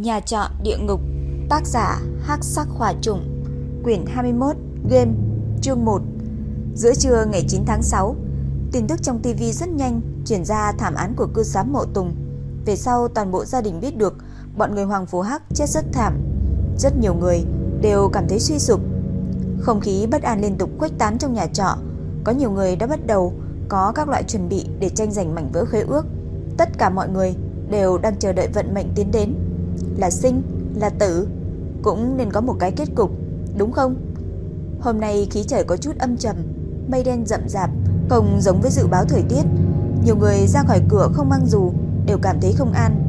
Nhà trọ địa ngục, Tác giả Hắc Sắc Hỏa Trùng, Quyển 21 Game, Chương 1 Giữa trưa ngày 9 tháng 6 Tin tức trong TV rất nhanh Chuyển ra thảm án của cư xá Mộ Tùng. Về sau, toàn bộ gia đình biết được Bọn người Hoàng Phú Hắc chết rất thảm. Rất nhiều người đều cảm thấy suy sụp. Không khí bất an liên tục khuếch tán trong nhà trọ. Có nhiều người đã bắt đầu Có các loại chuẩn bị để tranh giành mảnh vỡ khế ước. Tất cả mọi người đều đang chờ đợi vận mệnh tiến đến là sinh, là tử, cũng nên có một cái kết cục, đúng không? Hôm nay khí trời có chút âm trầm, mây đen rậm rạp, không giống với dự báo thời tiết. Nhiều người ra khỏi cửa không mang dù đều cảm thấy không an.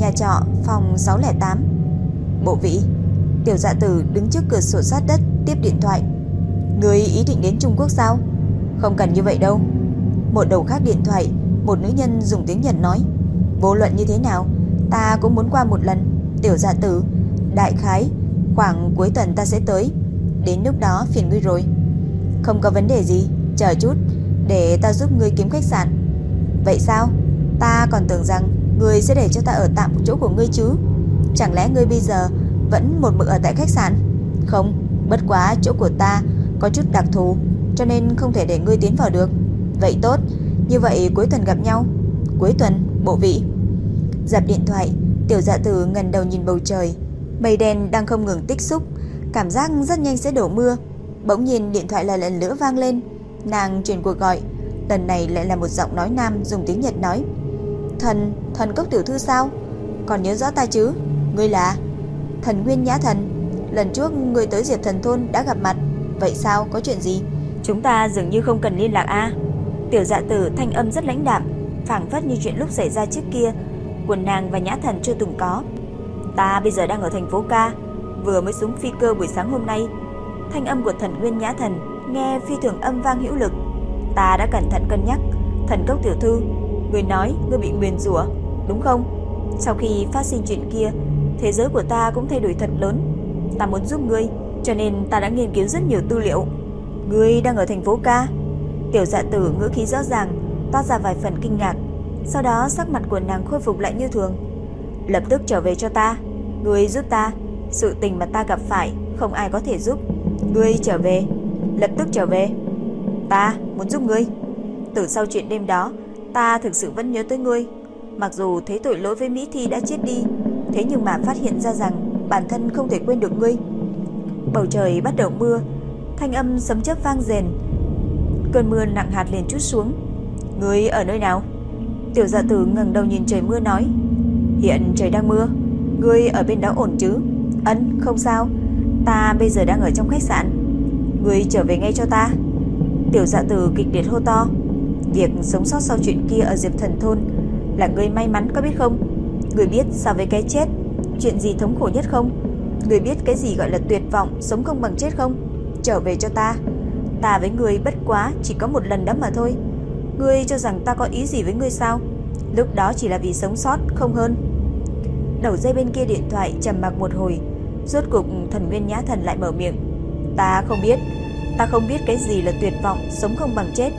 Nhà trọ phòng 608. Bộ vị, tiểu dạ tử đứng trước cửa sổ sát đất tiếp điện thoại. Người ý định đến Trung Quốc sao? Không cần như vậy đâu. Một đầu khác điện thoại, một nữ nhân dùng tiếng Nhật nói. Vô luận như thế nào, ta cũng muốn qua một lần. Tiểu gia tử, đại khái khoảng cuối tuần ta sẽ tới. Đến lúc đó phiền ngươi rồi. Không có vấn đề gì, chờ chút để ta giúp ngươi kiếm khách sạn. Vậy sao? Ta còn tưởng rằng ngươi sẽ để cho ta ở tạm chỗ của ngươi chứ. Chẳng lẽ ngươi bây giờ vẫn một mực ở tại khách sạn? Không, bất quá chỗ của ta có chút đặc thù, cho nên không thể để ngươi tiến vào được. Vậy tốt, như vậy cuối tuần gặp nhau. Cuối tuần, bộ vị. Dập điện thoại, Tiểu dạ tử ngần đầu nhìn bầu trời. Mây đen đang không ngừng tích xúc. Cảm giác rất nhanh sẽ đổ mưa. Bỗng nhiên điện thoại lại lần nữa vang lên. Nàng truyền cuộc gọi. Lần này lại là một giọng nói nam dùng tiếng Nhật nói. Thần, thần cốc tiểu thư sao? Còn nhớ rõ ta chứ? Ngươi là? Thần Nguyên Nhã Thần. Lần trước ngươi tới Diệp Thần Thôn đã gặp mặt. Vậy sao, có chuyện gì? Chúng ta dường như không cần liên lạc a. Tiểu dạ tử thanh âm rất lãnh đạm phảng phất như chuyện lúc xảy ra trước kia quần nàng và nhã thần chưa từng có. Ta bây giờ đang ở thành phố ca, vừa mới xuống phi cơ buổi sáng hôm nay. Thanh âm của thần nguyên nhã thần nghe phi thường âm vang hữu lực. Ta đã cẩn thận cân nhắc, thần cốc tiểu thư, người nói ngươi bị nguyền rủa, đúng không? Sau khi phát sinh chuyện kia, thế giới của ta cũng thay đổi thật lớn. Ta muốn giúp ngươi, cho nên ta đã nghiên cứu rất nhiều tư liệu. Ngươi đang ở thành phố ca? Tiểu dạ tử ngữ khí rõ ràng, toát ra vài phần kinh ngạc. Sau đó sắc mặt của nàng khôi phục lại như thường. Lập tức trở về cho ta. Ngươi giúp ta. Sự tình mà ta gặp phải, Không ai có thể giúp. Ngươi trở về. Lập tức trở về. Ta muốn giúp ngươi. Từ sau chuyện đêm đó, Ta thực sự vẫn nhớ tới ngươi. Mặc dù thấy tội lỗi với Mỹ Thi đã chết đi, Thế nhưng mà phát hiện ra rằng Bản thân không thể quên được ngươi. Bầu trời bắt đầu mưa, Thanh âm sấm chớp vang rền, Cơn mưa nặng hạt liền chút xuống. Ngươi ở nơi nào? Tiểu dạ tử ngẩng đầu nhìn trời mưa nói, Hiện trời đang mưa, Ngươi ở bên đó ổn chứ? Ấn, không sao, Ta bây giờ đang ở trong khách sạn, Ngươi trở về ngay cho ta. Tiểu dạ tử kịch liệt hô to, Việc sống sót sau chuyện kia ở Diệp Thần Thôn Là ngươi may mắn có biết không? Ngươi biết so với cái chết, Chuyện gì thống khổ nhất không? Ngươi biết cái gì gọi là tuyệt vọng, Sống không bằng chết không? Trở về cho ta Ta với ngươi bất quá chỉ có một lần đó mà thôi. Ngươi cho rằng ta có ý gì với ngươi sao? Lúc đó chỉ là vì sống sót, không hơn. Đầu dây bên kia điện thoại trầm mặc một hồi, Rốt cục thần nguyên nhã thần lại mở miệng. Ta không biết, Ta không biết cái gì là tuyệt vọng, Sống không bằng chết.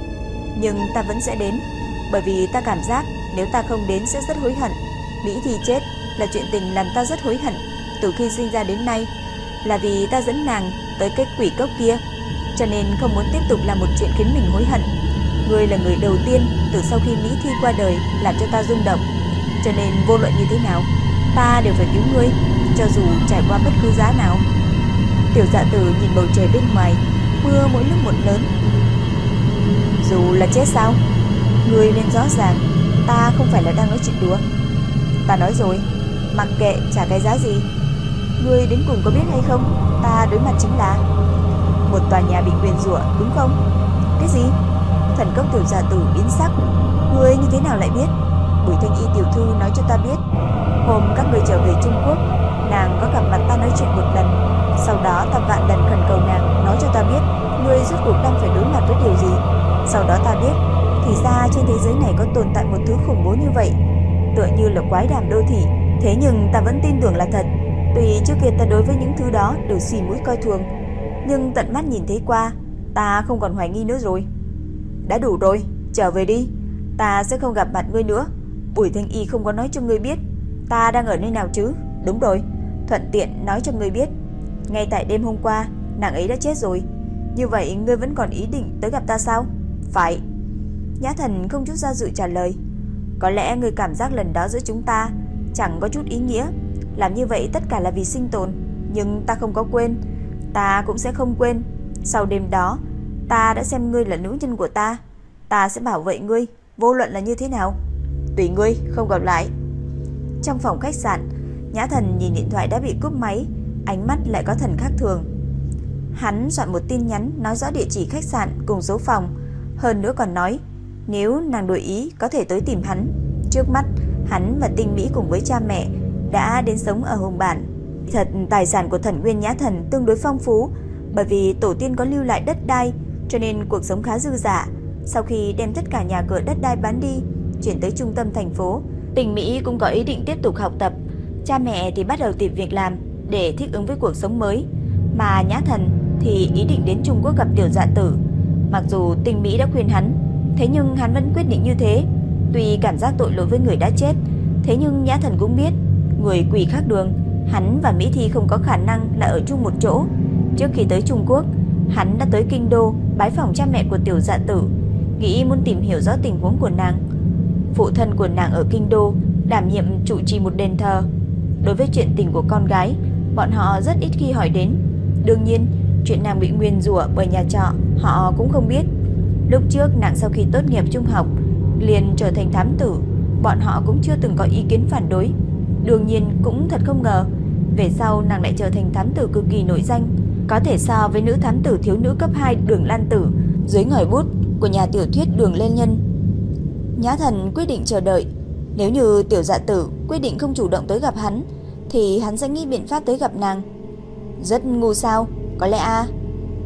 Nhưng ta vẫn sẽ đến, Bởi vì ta cảm giác nếu ta không đến sẽ rất hối hận. Mỹ thì chết là chuyện tình làm ta rất hối hận. Từ khi sinh ra đến nay Là vì ta dẫn nàng tới cái quỷ cốc kia, Cho nên không muốn tiếp tục làm một chuyện khiến mình hối hận. Ngươi là người đầu tiên từ sau khi Mỹ Thi qua đời làm cho ta rung động. Cho nên vô luận như thế nào, ta đều phải cứu ngươi, cho dù trải qua bất cứ giá nào. Tiểu dạ tử nhìn bầu trời bên ngoài, mưa mỗi lúc một lớn. Dù là chết sao? Ngươi nên rõ ràng, ta không phải là đang nói chuyện đùa. Ta nói rồi, mặc kệ trả cái giá gì. Ngươi đến cùng có biết hay không, ta đối mặt chính là một tòa nhà bị quyền rủa đúng không? Cái gì? Thần cốc tiểu giả tử biến sắc. Ngươi như thế nào lại biết? Bùi thanh y tiểu thư nói cho ta biết. Hôm các người trở về Trung Quốc, Nàng có gặp mặt ta nói chuyện một lần. Sau đó ta vạn lần khẩn cầu nàng, Nói cho ta biết Ngươi rốt cuộc đang phải đối mặt với điều gì. Sau đó ta biết, Thì ra trên thế giới này có tồn tại một thứ khủng bố như vậy. Tựa như là quái đàm đô thị. Thế nhưng ta vẫn tin tưởng là thật. Tuy trước kia ta đối với những thứ đó đều xì mũi coi thường, Nhưng tận mắt nhìn thấy qua, Ta không còn hoài nghi nữa rồi đã đủ rồi, trở về đi Ta sẽ không gặp mặt ngươi nữa Bùi Thanh Y không có nói cho ngươi biết Ta đang ở nơi nào chứ Đúng rồi, thuận tiện nói cho ngươi biết, ngay tại đêm hôm qua, nàng ấy đã chết rồi. Như vậy ngươi vẫn còn ý định tới gặp ta sao? Phải. Nhã thần không chút do dự trả lời. Có lẽ ngươi cảm giác lần đó giữa chúng ta chẳng có chút ý nghĩa. Làm như vậy tất cả là vì sinh tồn. Nhưng ta không có quên. Ta cũng sẽ không quên. Sau đêm đó, ta đã xem ngươi là nữ nhân của ta. Ta sẽ bảo vệ ngươi, vô luận là như thế nào. Tùy ngươi, không gặp lại. Trong phòng khách sạn, Nhã thần nhìn điện thoại đã bị cúp máy, ánh mắt lại có thần khác thường. Hắn soạn một tin nhắn nói rõ địa chỉ khách sạn cùng số phòng, hơn nữa còn nói nếu nàng đổi ý có thể tới tìm hắn. Trước mắt, hắn và Tinh Mỹ cùng với cha mẹ đã đến sống ở Hồng Bản. Thật tài sản của Thần Nguyên Nhã Thần tương đối phong phú, bởi vì tổ tiên có lưu lại đất đai, cho nên cuộc sống khá dư giả. Sau khi đem tất cả nhà cửa đất đai bán đi, chuyển tới trung tâm thành phố, Tình Mỹ cũng có ý định tiếp tục học tập. Cha mẹ thì bắt đầu tìm việc làm để thích ứng với cuộc sống mới, mà Nhã Thần thì ý định đến Trung Quốc gặp tiểu dạ tử. Mặc dù Tình Mỹ đã khuyên hắn, thế nhưng hắn vẫn quyết định như thế. Tuy cảm giác tội lỗi với người đã chết, thế nhưng Nhã Thần cũng biết, người quỷ khác đường, hắn và Mỹ Thi không có khả năng là ở chung một chỗ. Trước khi tới Trung Quốc, hắn đã tới kinh đô bái phòng cha mẹ của tiểu dạ tử, nghĩ muốn tìm hiểu rõ tình huống của nàng. Phụ thân của nàng ở kinh đô đảm nhiệm trụ trì một đền thờ. Đối với chuyện tình của con gái, bọn họ rất ít khi hỏi đến. Đương nhiên, chuyện nàng bị nguyên rủa bởi nhà trọ, họ cũng không biết. Lúc trước nàng sau khi tốt nghiệp trung học, liền trở thành thám tử, bọn họ cũng chưa từng có ý kiến phản đối. Đương nhiên cũng thật không ngờ, về sau nàng lại trở thành thám tử cực kỳ nổi danh, có thể so với nữ thám tử thiếu nữ cấp 2 Đường Lan Tử dưới ngòi bút của nhà tiểu thuyết Đường Lên Nhân. Nhã Thần quyết định chờ đợi, nếu như tiểu dạ tử quyết định không chủ động tới gặp hắn, thì hắn sẽ nghĩ biện pháp tới gặp nàng. Rất ngu sao? Có lẽ a.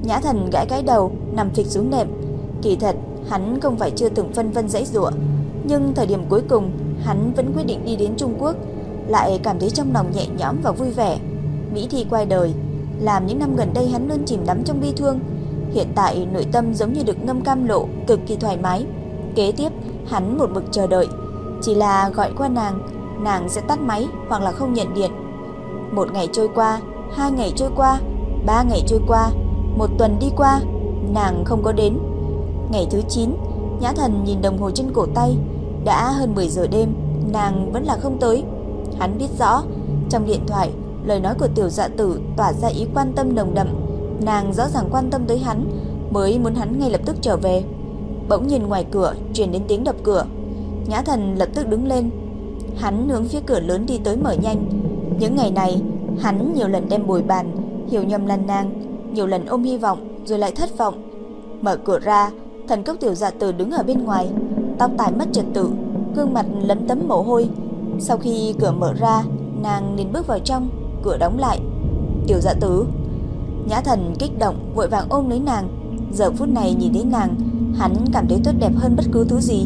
Nhã Thần gãi cái đầu, nằm phịch xuống nệm. Kỳ thật, hắn không phải chưa từng phân vân dãy dụa, nhưng thời điểm cuối cùng, hắn vẫn quyết định đi đến Trung Quốc, lại cảm thấy trong lòng nhẹ nhõm và vui vẻ. Mỹ Thi quay đời, làm những năm gần đây hắn luôn chìm đắm trong bi thương, hiện tại nội tâm giống như được ngâm cam lộ, cực kỳ thoải mái. Kế tiếp, hắn một mực chờ đợi, chỉ là gọi qua nàng, nàng sẽ tắt máy hoặc là không nhận điện. Một ngày trôi qua, hai ngày trôi qua, ba ngày trôi qua, một tuần đi qua, nàng không có đến. Ngày thứ 9, Nhã Thần nhìn đồng hồ trên cổ tay, đã hơn 10 giờ đêm, nàng vẫn là không tới. Hắn biết rõ, trong điện thoại, lời nói của tiểu dạ tử tỏa ra ý quan tâm nồng đậm, nàng rõ ràng quan tâm tới hắn, mới muốn hắn ngay lập tức trở về. Bỗng nhìn ngoài cửa truyền đến tiếng đập cửa. Nhã Thần lập tức đứng lên. Hắn hướng phía cửa lớn đi tới mở nhanh. Những ngày này, hắn nhiều lần đem bồi bàn, hiểu nhầm lần nàng, nhiều lần ôm hy vọng rồi lại thất vọng. Mở cửa ra, thần cốc tiểu dạ tử đứng ở bên ngoài, tóc tai mất trật tự, gương mặt lấm tấm mồ hôi. Sau khi cửa mở ra, nàng liền bước vào trong, cửa đóng lại. Tiểu dạ tử, Nhã Thần kích động vội vàng ôm lấy nàng. Giờ phút này nhìn thấy nàng, hắn cảm thấy tốt đẹp hơn bất cứ thứ gì.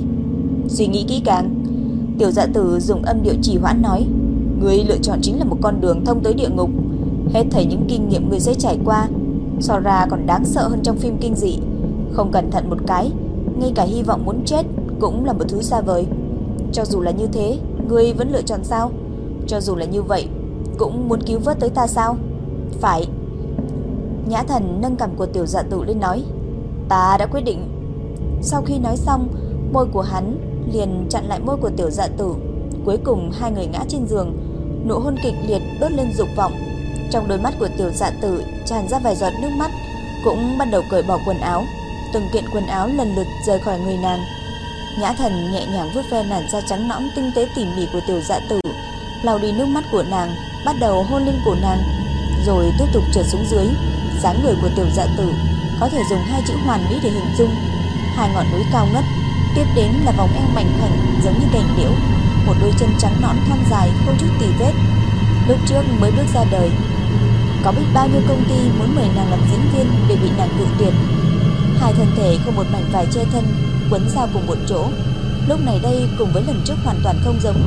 Suy nghĩ kỹ càng, Tiểu Dạ Tử dùng âm điệu trì hoãn nói: "Ngươi lựa chọn chính là một con đường thông tới địa ngục. Hết thảy những kinh nghiệm ngươi sẽ trải qua, so ra còn đáng sợ hơn trong phim kinh dị. Không cẩn thận một cái, ngay cả hy vọng muốn chết cũng là một thứ xa vời. Cho dù là như thế, ngươi vẫn lựa chọn sao? Cho dù là như vậy, cũng muốn cứu vớt tới ta sao? Phải." Nhã Thần nâng cằm của Tiểu Dạ Tử lên nói: "Ta đã quyết định." Sau khi nói xong, môi của hắn liền chặn lại môi của Tiểu Dạ Tử. Cuối cùng hai người ngã trên giường, nụ hôn kịch liệt đốt lên dục vọng. Trong đôi mắt của Tiểu Dạ Tử tràn ra vài giọt nước mắt, cũng bắt đầu cởi bỏ quần áo. Từng kiện quần áo lần lượt rời khỏi người nàng. Nhã Thần nhẹ nhàng vuốt ve làn da trắng nõn tinh tế tỉ mỉ của Tiểu Dạ Tử, lau đi nước mắt của nàng, bắt đầu hôn lên cổ nàng, rồi tiếp tục trượt xuống dưới. Dáng người của Tiểu Dạ Tử có thể dùng hai chữ hoàn mỹ để hình dung. Hai ngọn núi cao ngất, tiếp đến là vòng eo mảnh khảnh giống như cành liễu, một đôi chân trắng nõn thon dài không chút tì vết. Lúc trước mới bước ra đời, có biết bao nhiêu công ty muốn mời nàng làm diễn viên để bị nàng cự tuyệt. Hai thân thể không một mảnh vải che thân, quấn giao cùng một chỗ. Lúc này đây cùng với lần trước hoàn toàn không giống.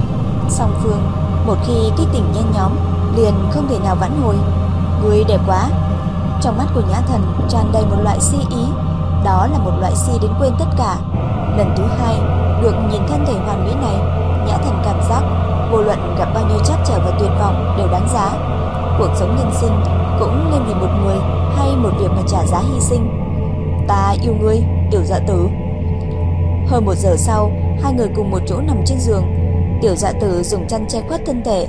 Song phương, một khi kích tình nhanh nhóm, liền không thể nào vãn hồi. Người đẹp quá. Trong mắt của Nhã Thần tràn đầy một loại si ý, đó là một loại si đến quên tất cả. Lần thứ hai, được nhìn thân thể hoàn mỹ này, Nhã Thần cảm giác vô luận gặp bao nhiêu chắc trở và tuyệt vọng đều đáng giá. Cuộc sống nhân sinh cũng nên vì một người hay một việc mà trả giá hy sinh. Ta yêu ngươi, tiểu dạ tử. Hơn một giờ sau, hai người cùng một chỗ nằm trên giường. Tiểu dạ tử dùng chăn che khuất thân thể,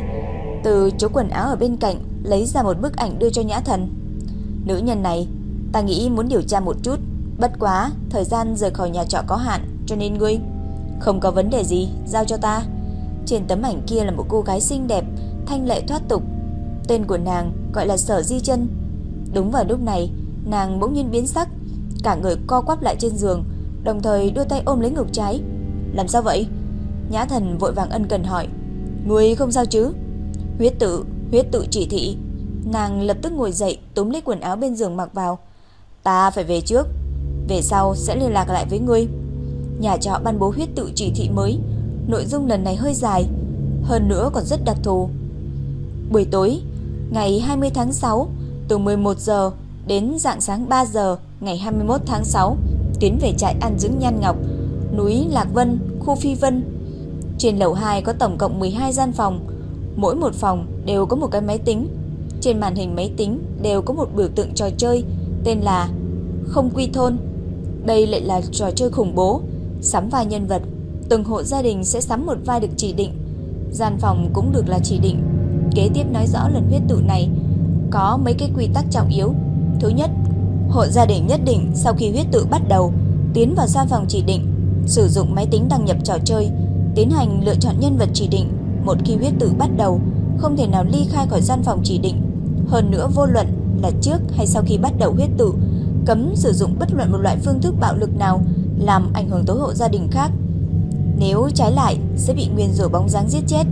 từ chỗ quần áo ở bên cạnh lấy ra một bức ảnh đưa cho Nhã Thần. Nữ nhân này, ta nghĩ muốn điều tra một chút, bất quá thời gian rời khỏi nhà trọ có hạn, cho nên ngươi không có vấn đề gì, giao cho ta. Trên tấm ảnh kia là một cô gái xinh đẹp, thanh lệ thoát tục. Tên của nàng gọi là Sở Di Chân. Đúng vào lúc này, nàng bỗng nhiên biến sắc, cả người co quắp lại trên giường, đồng thời đưa tay ôm lấy ngực trái. Làm sao vậy? Nhã Thần vội vàng ân cần hỏi. người không sao chứ? Huyết tự, huyết tự chỉ thị. Nàng lập tức ngồi dậy, túm lấy quần áo bên giường mặc vào. Ta phải về trước, về sau sẽ liên lạc lại với ngươi. Nhà trọ ban bố huyết tự chỉ thị mới, nội dung lần này hơi dài, hơn nữa còn rất đặc thù. Buổi tối, ngày 20 tháng 6, từ 11 giờ đến dạng sáng 3 giờ ngày 21 tháng 6, tiến về trại ăn dưỡng Nhan Ngọc, núi Lạc Vân, khu Phi Vân. Trên lầu 2 có tổng cộng 12 gian phòng, mỗi một phòng đều có một cái máy tính. Trên màn hình máy tính đều có một biểu tượng trò chơi tên là Không Quy Thôn. Đây lại là trò chơi khủng bố, sắm vai nhân vật, từng hộ gia đình sẽ sắm một vai được chỉ định. Gian phòng cũng được là chỉ định. Kế tiếp nói rõ lần huyết tụ này có mấy cái quy tắc trọng yếu. Thứ nhất, hộ gia đình nhất định sau khi huyết tự bắt đầu tiến vào gian phòng chỉ định, sử dụng máy tính đăng nhập trò chơi, tiến hành lựa chọn nhân vật chỉ định. Một khi huyết tự bắt đầu, không thể nào ly khai khỏi gian phòng chỉ định. Hơn nữa vô luận là trước hay sau khi bắt đầu huyết tự, cấm sử dụng bất luận một loại phương thức bạo lực nào làm ảnh hưởng tới hộ gia đình khác. Nếu trái lại sẽ bị nguyên rủa bóng dáng giết chết.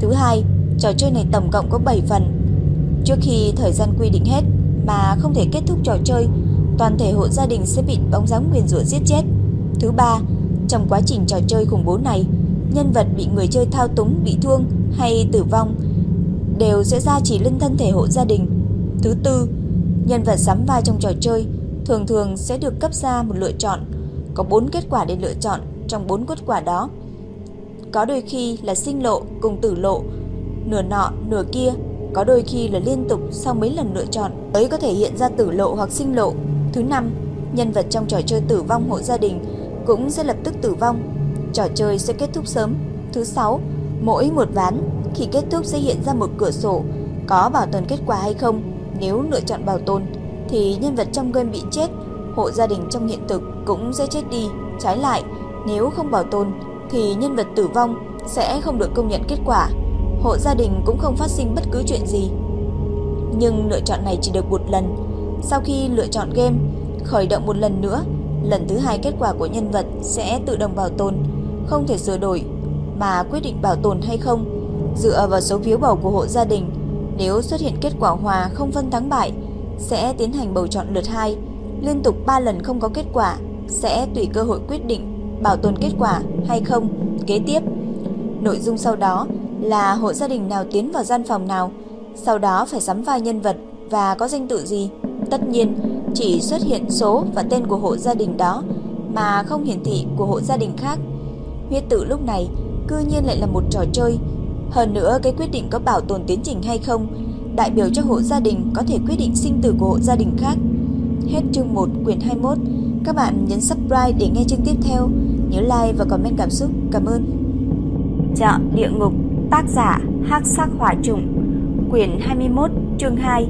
Thứ hai, trò chơi này tổng cộng có 7 phần. Trước khi thời gian quy định hết mà không thể kết thúc trò chơi, toàn thể hộ gia đình sẽ bị bóng dáng nguyên rủa giết chết. Thứ ba, trong quá trình trò chơi khủng bố này, nhân vật bị người chơi thao túng bị thương hay tử vong đều sẽ ra chỉ lên thân thể hộ gia đình. Thứ tư, nhân vật sắm vai trong trò chơi thường thường sẽ được cấp ra một lựa chọn, có 4 kết quả để lựa chọn trong 4 kết quả đó. Có đôi khi là sinh lộ cùng tử lộ, nửa nọ nửa kia, có đôi khi là liên tục sau mấy lần lựa chọn mới có thể hiện ra tử lộ hoặc sinh lộ. Thứ năm, nhân vật trong trò chơi tử vong hộ gia đình cũng sẽ lập tức tử vong. Trò chơi sẽ kết thúc sớm. Thứ sáu, mỗi một ván khi kết thúc sẽ hiện ra một cửa sổ có bảo tồn kết quả hay không. Nếu lựa chọn bảo tồn thì nhân vật trong game bị chết, hộ gia đình trong hiện thực cũng sẽ chết đi. Trái lại, nếu không bảo tồn thì nhân vật tử vong sẽ không được công nhận kết quả. Hộ gia đình cũng không phát sinh bất cứ chuyện gì. Nhưng lựa chọn này chỉ được một lần. Sau khi lựa chọn game, khởi động một lần nữa, lần thứ hai kết quả của nhân vật sẽ tự động bảo tồn, không thể sửa đổi mà quyết định bảo tồn hay không dựa vào số phiếu bầu của hộ gia đình. Nếu xuất hiện kết quả hòa không phân thắng bại, sẽ tiến hành bầu chọn lượt 2, liên tục 3 lần không có kết quả sẽ tùy cơ hội quyết định bảo tồn kết quả hay không. Kế tiếp, nội dung sau đó là hộ gia đình nào tiến vào gian phòng nào, sau đó phải sắm vai nhân vật và có danh tự gì. Tất nhiên, chỉ xuất hiện số và tên của hộ gia đình đó mà không hiển thị của hộ gia đình khác. Huyết tự lúc này cư nhiên lại là một trò chơi. Hơn nữa cái quyết định có bảo tồn tiến trình hay không, đại biểu cho hộ gia đình có thể quyết định sinh tử của hộ gia đình khác. Hết chương 1 quyển 21. Các bạn nhấn subscribe để nghe chương tiếp theo. Nhớ like và comment cảm xúc. Cảm ơn. Chợ địa ngục, tác giả Hắc Sắc Hỏa Trùng, quyển 21, chương 2.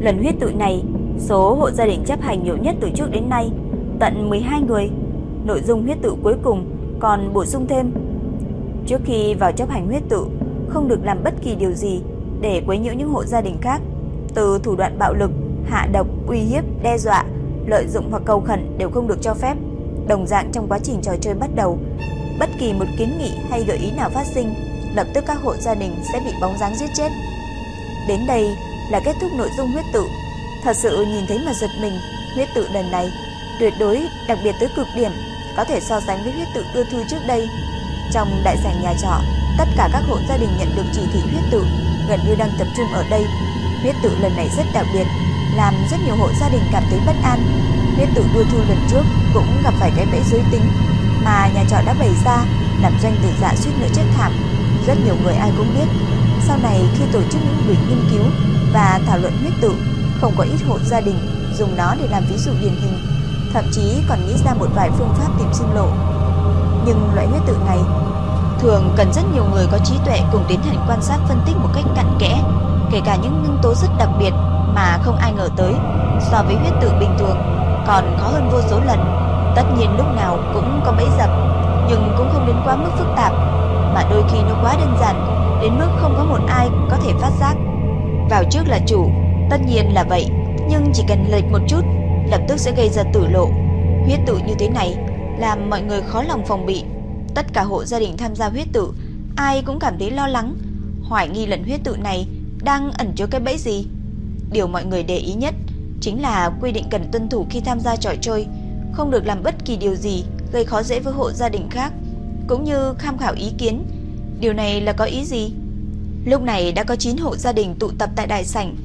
Lần huyết tự này, số hộ gia đình chấp hành nhiều nhất từ trước đến nay, tận 12 người. Nội dung huyết tự cuối cùng còn bổ sung thêm Trước khi vào chấp hành huyết tự, không được làm bất kỳ điều gì để quấy nhiễu những hộ gia đình khác, từ thủ đoạn bạo lực, hạ độc, uy hiếp, đe dọa, lợi dụng hoặc cầu khẩn đều không được cho phép. Đồng dạng trong quá trình trò chơi bắt đầu, bất kỳ một kiến nghị hay gợi ý nào phát sinh, lập tức các hộ gia đình sẽ bị bóng dáng giết chết. Đến đây là kết thúc nội dung huyết tự. Thật sự nhìn thấy mà giật mình, huyết tự lần này tuyệt đối đặc biệt tới cực điểm, có thể so sánh với huyết tự đưa thư trước đây trong đại sảnh nhà trọ, tất cả các hộ gia đình nhận được chỉ thị huyết tự gần như đang tập trung ở đây. Huyết tự lần này rất đặc biệt, làm rất nhiều hộ gia đình cảm thấy bất an. Huyết tự đưa thư lần trước cũng gặp phải cái bẫy giới tính mà nhà trọ đã bày ra, làm doanh tử dạ suýt nữa chết thảm. Rất nhiều người ai cũng biết, sau này khi tổ chức những buổi nghiên cứu và thảo luận huyết tự, không có ít hộ gia đình dùng nó để làm ví dụ điển hình, thậm chí còn nghĩ ra một vài phương pháp tìm sinh lộ. Nhưng loại huyết tự này thường cần rất nhiều người có trí tuệ cùng tiến hành quan sát phân tích một cách cặn kẽ, kể cả những nhân tố rất đặc biệt mà không ai ngờ tới so với huyết tự bình thường còn khó hơn vô số lần. Tất nhiên lúc nào cũng có bẫy dập, nhưng cũng không đến quá mức phức tạp, mà đôi khi nó quá đơn giản đến mức không có một ai có thể phát giác. Vào trước là chủ, tất nhiên là vậy, nhưng chỉ cần lệch một chút, lập tức sẽ gây ra tử lộ. Huyết tự như thế này làm mọi người khó lòng phòng bị. Tất cả hộ gia đình tham gia huyết tự, ai cũng cảm thấy lo lắng, hoài nghi lần huyết tự này đang ẩn chứa cái bẫy gì. Điều mọi người để ý nhất chính là quy định cần tuân thủ khi tham gia trò chơi, không được làm bất kỳ điều gì gây khó dễ với hộ gia đình khác, cũng như tham khảo ý kiến. Điều này là có ý gì? Lúc này đã có 9 hộ gia đình tụ tập tại đại sảnh,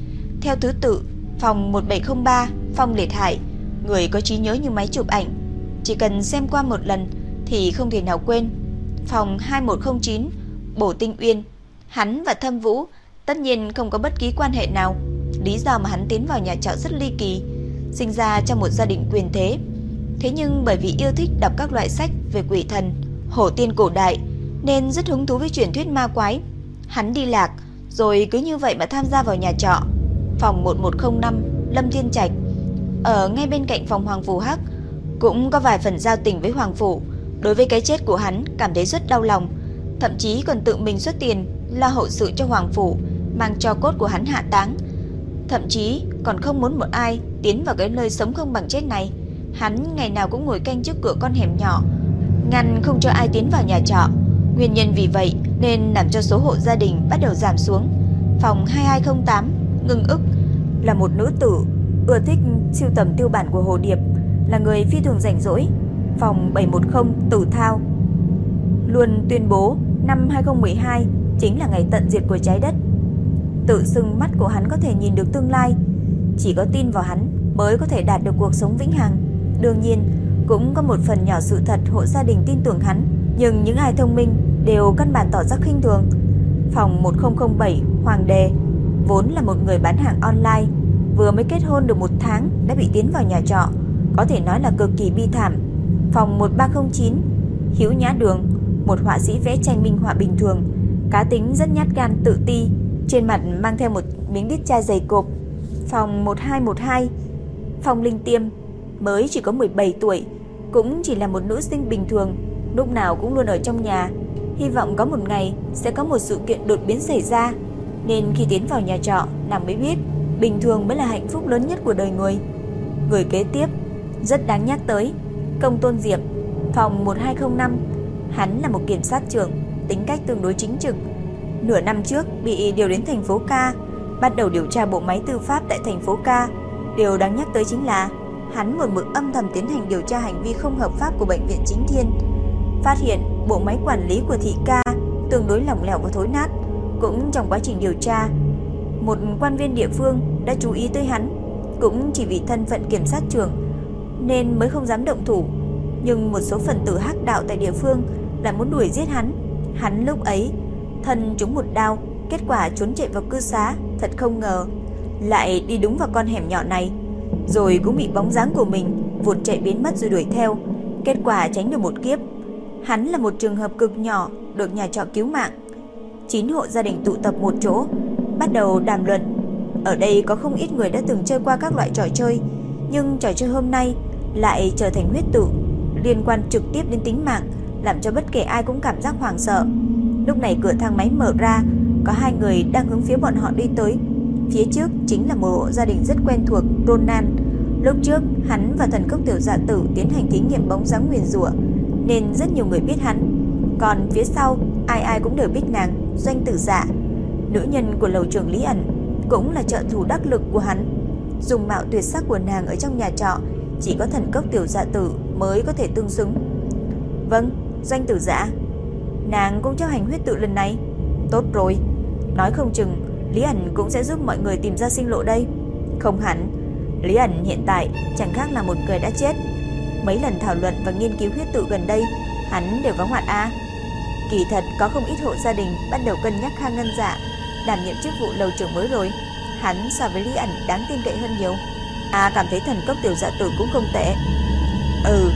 theo thứ tự, phòng 1703, phòng liệt hại, người có trí nhớ như máy chụp ảnh, chỉ cần xem qua một lần thì không thể nào quên. Phòng 2109, Bổ Tinh Uyên, hắn và Thâm Vũ tất nhiên không có bất kỳ quan hệ nào. Lý do mà hắn tiến vào nhà trọ rất ly kỳ, sinh ra trong một gia đình quyền thế. Thế nhưng bởi vì yêu thích đọc các loại sách về quỷ thần, hổ tiên cổ đại, nên rất hứng thú với truyền thuyết ma quái. Hắn đi lạc, rồi cứ như vậy mà tham gia vào nhà trọ. Phòng 1105, Lâm Thiên Trạch. Ở ngay bên cạnh phòng Hoàng Phủ Hắc, cũng có vài phần giao tình với Hoàng Phủ. Đối với cái chết của hắn, cảm thấy rất đau lòng. Thậm chí còn tự mình xuất tiền, lo hậu sự cho Hoàng Phủ, mang cho cốt của hắn hạ táng. Thậm chí còn không muốn một ai tiến vào cái nơi sống không bằng chết này. Hắn ngày nào cũng ngồi canh trước cửa con hẻm nhỏ, ngăn không cho ai tiến vào nhà trọ. Nguyên nhân vì vậy nên làm cho số hộ gia đình bắt đầu giảm xuống. Phòng 2208, ngừng ức, là một nữ tử ưa thích siêu tầm tiêu bản của Hồ Điệp, là người phi thường rảnh rỗi. Phòng 710 Tử Thao luôn tuyên bố năm 2012 chính là ngày tận diệt của trái đất. Tự xưng mắt của hắn có thể nhìn được tương lai, chỉ có tin vào hắn mới có thể đạt được cuộc sống vĩnh hằng. Đương nhiên, cũng có một phần nhỏ sự thật hộ gia đình tin tưởng hắn, nhưng những ai thông minh đều căn bản tỏ ra khinh thường. Phòng 1007 Hoàng Đề vốn là một người bán hàng online, vừa mới kết hôn được một tháng đã bị tiến vào nhà trọ, có thể nói là cực kỳ bi thảm. Phòng 1309 Hiếu Nhã Đường, một họa sĩ vẽ tranh minh họa bình thường, cá tính rất nhát gan tự ti, trên mặt mang theo một miếng đít chai dày cộp. Phòng 1212 Phòng Linh Tiêm mới chỉ có 17 tuổi, cũng chỉ là một nữ sinh bình thường, lúc nào cũng luôn ở trong nhà, hy vọng có một ngày sẽ có một sự kiện đột biến xảy ra. Nên khi tiến vào nhà trọ, nàng mới biết bình thường mới là hạnh phúc lớn nhất của đời người. Người kế tiếp rất đáng nhắc tới, Công Tôn Diệp, phòng 1205, hắn là một kiểm sát trưởng, tính cách tương đối chính trực. Nửa năm trước bị điều đến thành phố Ca, bắt đầu điều tra bộ máy tư pháp tại thành phố Ca. Điều đáng nhắc tới chính là hắn một mực âm thầm tiến hành điều tra hành vi không hợp pháp của bệnh viện Chính Thiên, phát hiện bộ máy quản lý của thị Ca tương đối lỏng lẻo và thối nát. Cũng trong quá trình điều tra, một quan viên địa phương đã chú ý tới hắn, cũng chỉ vì thân phận kiểm sát trưởng nên mới không dám động thủ. Nhưng một số phần tử hắc đạo tại địa phương lại muốn đuổi giết hắn. Hắn lúc ấy thân trúng một đao, kết quả trốn chạy vào cư xá, thật không ngờ lại đi đúng vào con hẻm nhỏ này, rồi cũng bị bóng dáng của mình vụt chạy biến mất rồi đuổi theo, kết quả tránh được một kiếp. Hắn là một trường hợp cực nhỏ được nhà trọ cứu mạng. Chín hộ gia đình tụ tập một chỗ, bắt đầu đàm luận. Ở đây có không ít người đã từng chơi qua các loại trò chơi, nhưng trò chơi hôm nay lại trở thành huyết tụ liên quan trực tiếp đến tính mạng, làm cho bất kể ai cũng cảm giác hoảng sợ. Lúc này cửa thang máy mở ra, có hai người đang hướng phía bọn họ đi tới. Phía trước chính là một gia đình rất quen thuộc, Ronan. Lúc trước, hắn và thần cốc tiểu dạ tử tiến hành thí nghiệm bóng dáng nguyền rủa, nên rất nhiều người biết hắn. Còn phía sau, ai ai cũng đều biết nàng, doanh tử dạ. Nữ nhân của lầu trưởng Lý ẩn cũng là trợ thủ đắc lực của hắn. Dùng mạo tuyệt sắc của nàng ở trong nhà trọ, chỉ có thần cốc tiểu dạ tử mới có thể tương xứng. Vâng, doanh tử dạ. Nàng cũng chấp hành huyết tự lần này. Tốt rồi, nói không chừng Lý ẩn cũng sẽ giúp mọi người tìm ra sinh lộ đây. Không hẳn, Lý ẩn hiện tại chẳng khác là một người đã chết. Mấy lần thảo luận và nghiên cứu huyết tự gần đây, hắn đều vắng mặt a. Kỳ thật có không ít hộ gia đình bắt đầu cân nhắc Khang Ngân Dạ đảm nhiệm chức vụ lầu trưởng mới rồi. Hắn so với Lý ẩn đáng tin cậy hơn nhiều. À cảm thấy thần cốc tiểu dạ tử cũng không tệ. Ừ,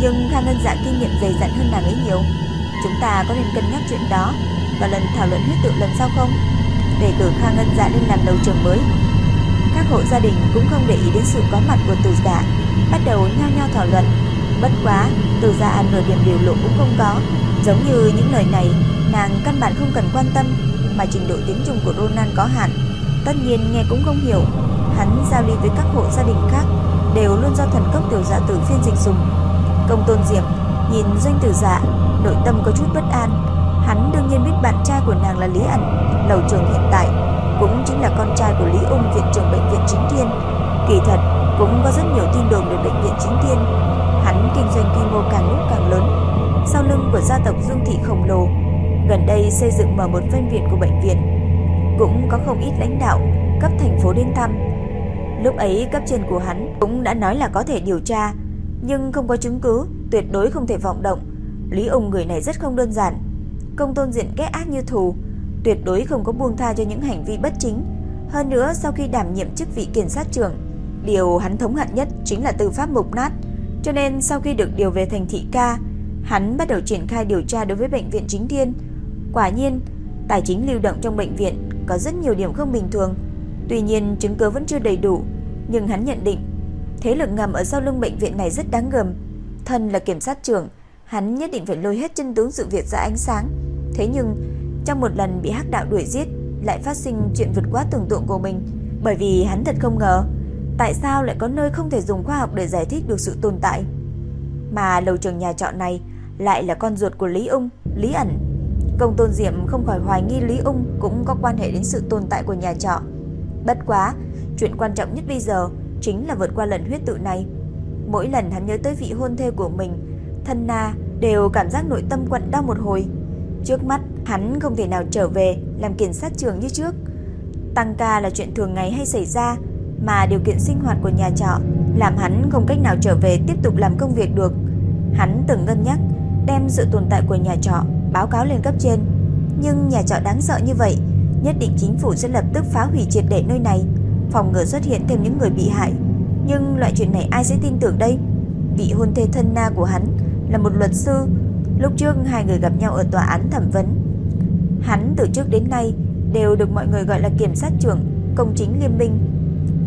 nhưng Khang Ngân Dạ kinh nghiệm dày dặn hơn nàng ấy nhiều. Chúng ta có nên cân nhắc chuyện đó và lần thảo luận huyết tự lần sau không? Để cử Khang Ngân Dạ lên làm lầu trưởng mới. Các hộ gia đình cũng không để ý đến sự có mặt của tử dạ bắt đầu nhao nhao thảo luận. Bất quá, tử Dạ nửa điểm điều lộ cũng không có, giống như những lời này, nàng căn bản không cần quan tâm, mà trình độ tiếng Trung của Ronan có hạn, tất nhiên nghe cũng không hiểu. Hắn giao lưu với các hộ gia đình khác đều luôn do thần cốc tiểu dạ tử phiên dịch dùng. Công Tôn Diệm nhìn doanh tử dạ nội tâm có chút bất an. Hắn đương nhiên biết bạn trai của nàng là Lý ẩn, lầu trưởng hiện tại cũng chính là con trai của Lý Ung viện trưởng bệnh viện Chính Thiên. Kỳ thật cũng có rất nhiều tin đồn về bệnh viện Chính Thiên. Hắn kinh doanh quy mô càng lúc càng lớn. Sau lưng của gia tộc Dương thị khổng lồ, gần đây xây dựng mở một phân viện của bệnh viện, cũng có không ít lãnh đạo cấp thành phố đến thăm. Lúc ấy cấp trên của hắn cũng đã nói là có thể điều tra, nhưng không có chứng cứ, tuyệt đối không thể vọng động. Lý ông người này rất không đơn giản, công tôn diện kết ác như thù, tuyệt đối không có buông tha cho những hành vi bất chính. Hơn nữa, sau khi đảm nhiệm chức vị kiểm sát trưởng, điều hắn thống hận nhất chính là tư pháp mục nát. Cho nên sau khi được điều về thành thị ca, hắn bắt đầu triển khai điều tra đối với bệnh viện chính thiên. Quả nhiên, tài chính lưu động trong bệnh viện có rất nhiều điểm không bình thường. Tuy nhiên, chứng cứ vẫn chưa đầy đủ, nhưng hắn nhận định thế lực ngầm ở sau lưng bệnh viện này rất đáng gờm. Thân là kiểm sát trưởng, hắn nhất định phải lôi hết chân tướng sự việc ra ánh sáng. Thế nhưng, trong một lần bị hắc đạo đuổi giết, lại phát sinh chuyện vượt quá tưởng tượng của mình, bởi vì hắn thật không ngờ, tại sao lại có nơi không thể dùng khoa học để giải thích được sự tồn tại. Mà lầu trường nhà trọ này lại là con ruột của Lý Ung, Lý ẩn. Công Tôn Diệm không khỏi hoài nghi Lý Ung cũng có quan hệ đến sự tồn tại của nhà trọ. Bất quá, chuyện quan trọng nhất bây giờ chính là vượt qua lần huyết tự này. Mỗi lần hắn nhớ tới vị hôn thê của mình, thân na đều cảm giác nội tâm quặn đau một hồi. Trước mắt, hắn không thể nào trở về làm kiểm sát trường như trước. Tăng ca là chuyện thường ngày hay xảy ra, mà điều kiện sinh hoạt của nhà trọ làm hắn không cách nào trở về tiếp tục làm công việc được. Hắn từng ngân nhắc đem sự tồn tại của nhà trọ báo cáo lên cấp trên, nhưng nhà trọ đáng sợ như vậy, nhất định chính phủ sẽ lập tức phá hủy triệt để nơi này, phòng ngừa xuất hiện thêm những người bị hại. Nhưng loại chuyện này ai sẽ tin tưởng đây? Vị hôn thê thân na của hắn là một luật sư, lúc trước hai người gặp nhau ở tòa án thẩm vấn. Hắn từ trước đến nay đều được mọi người gọi là kiểm sát trưởng, công chính liêm minh.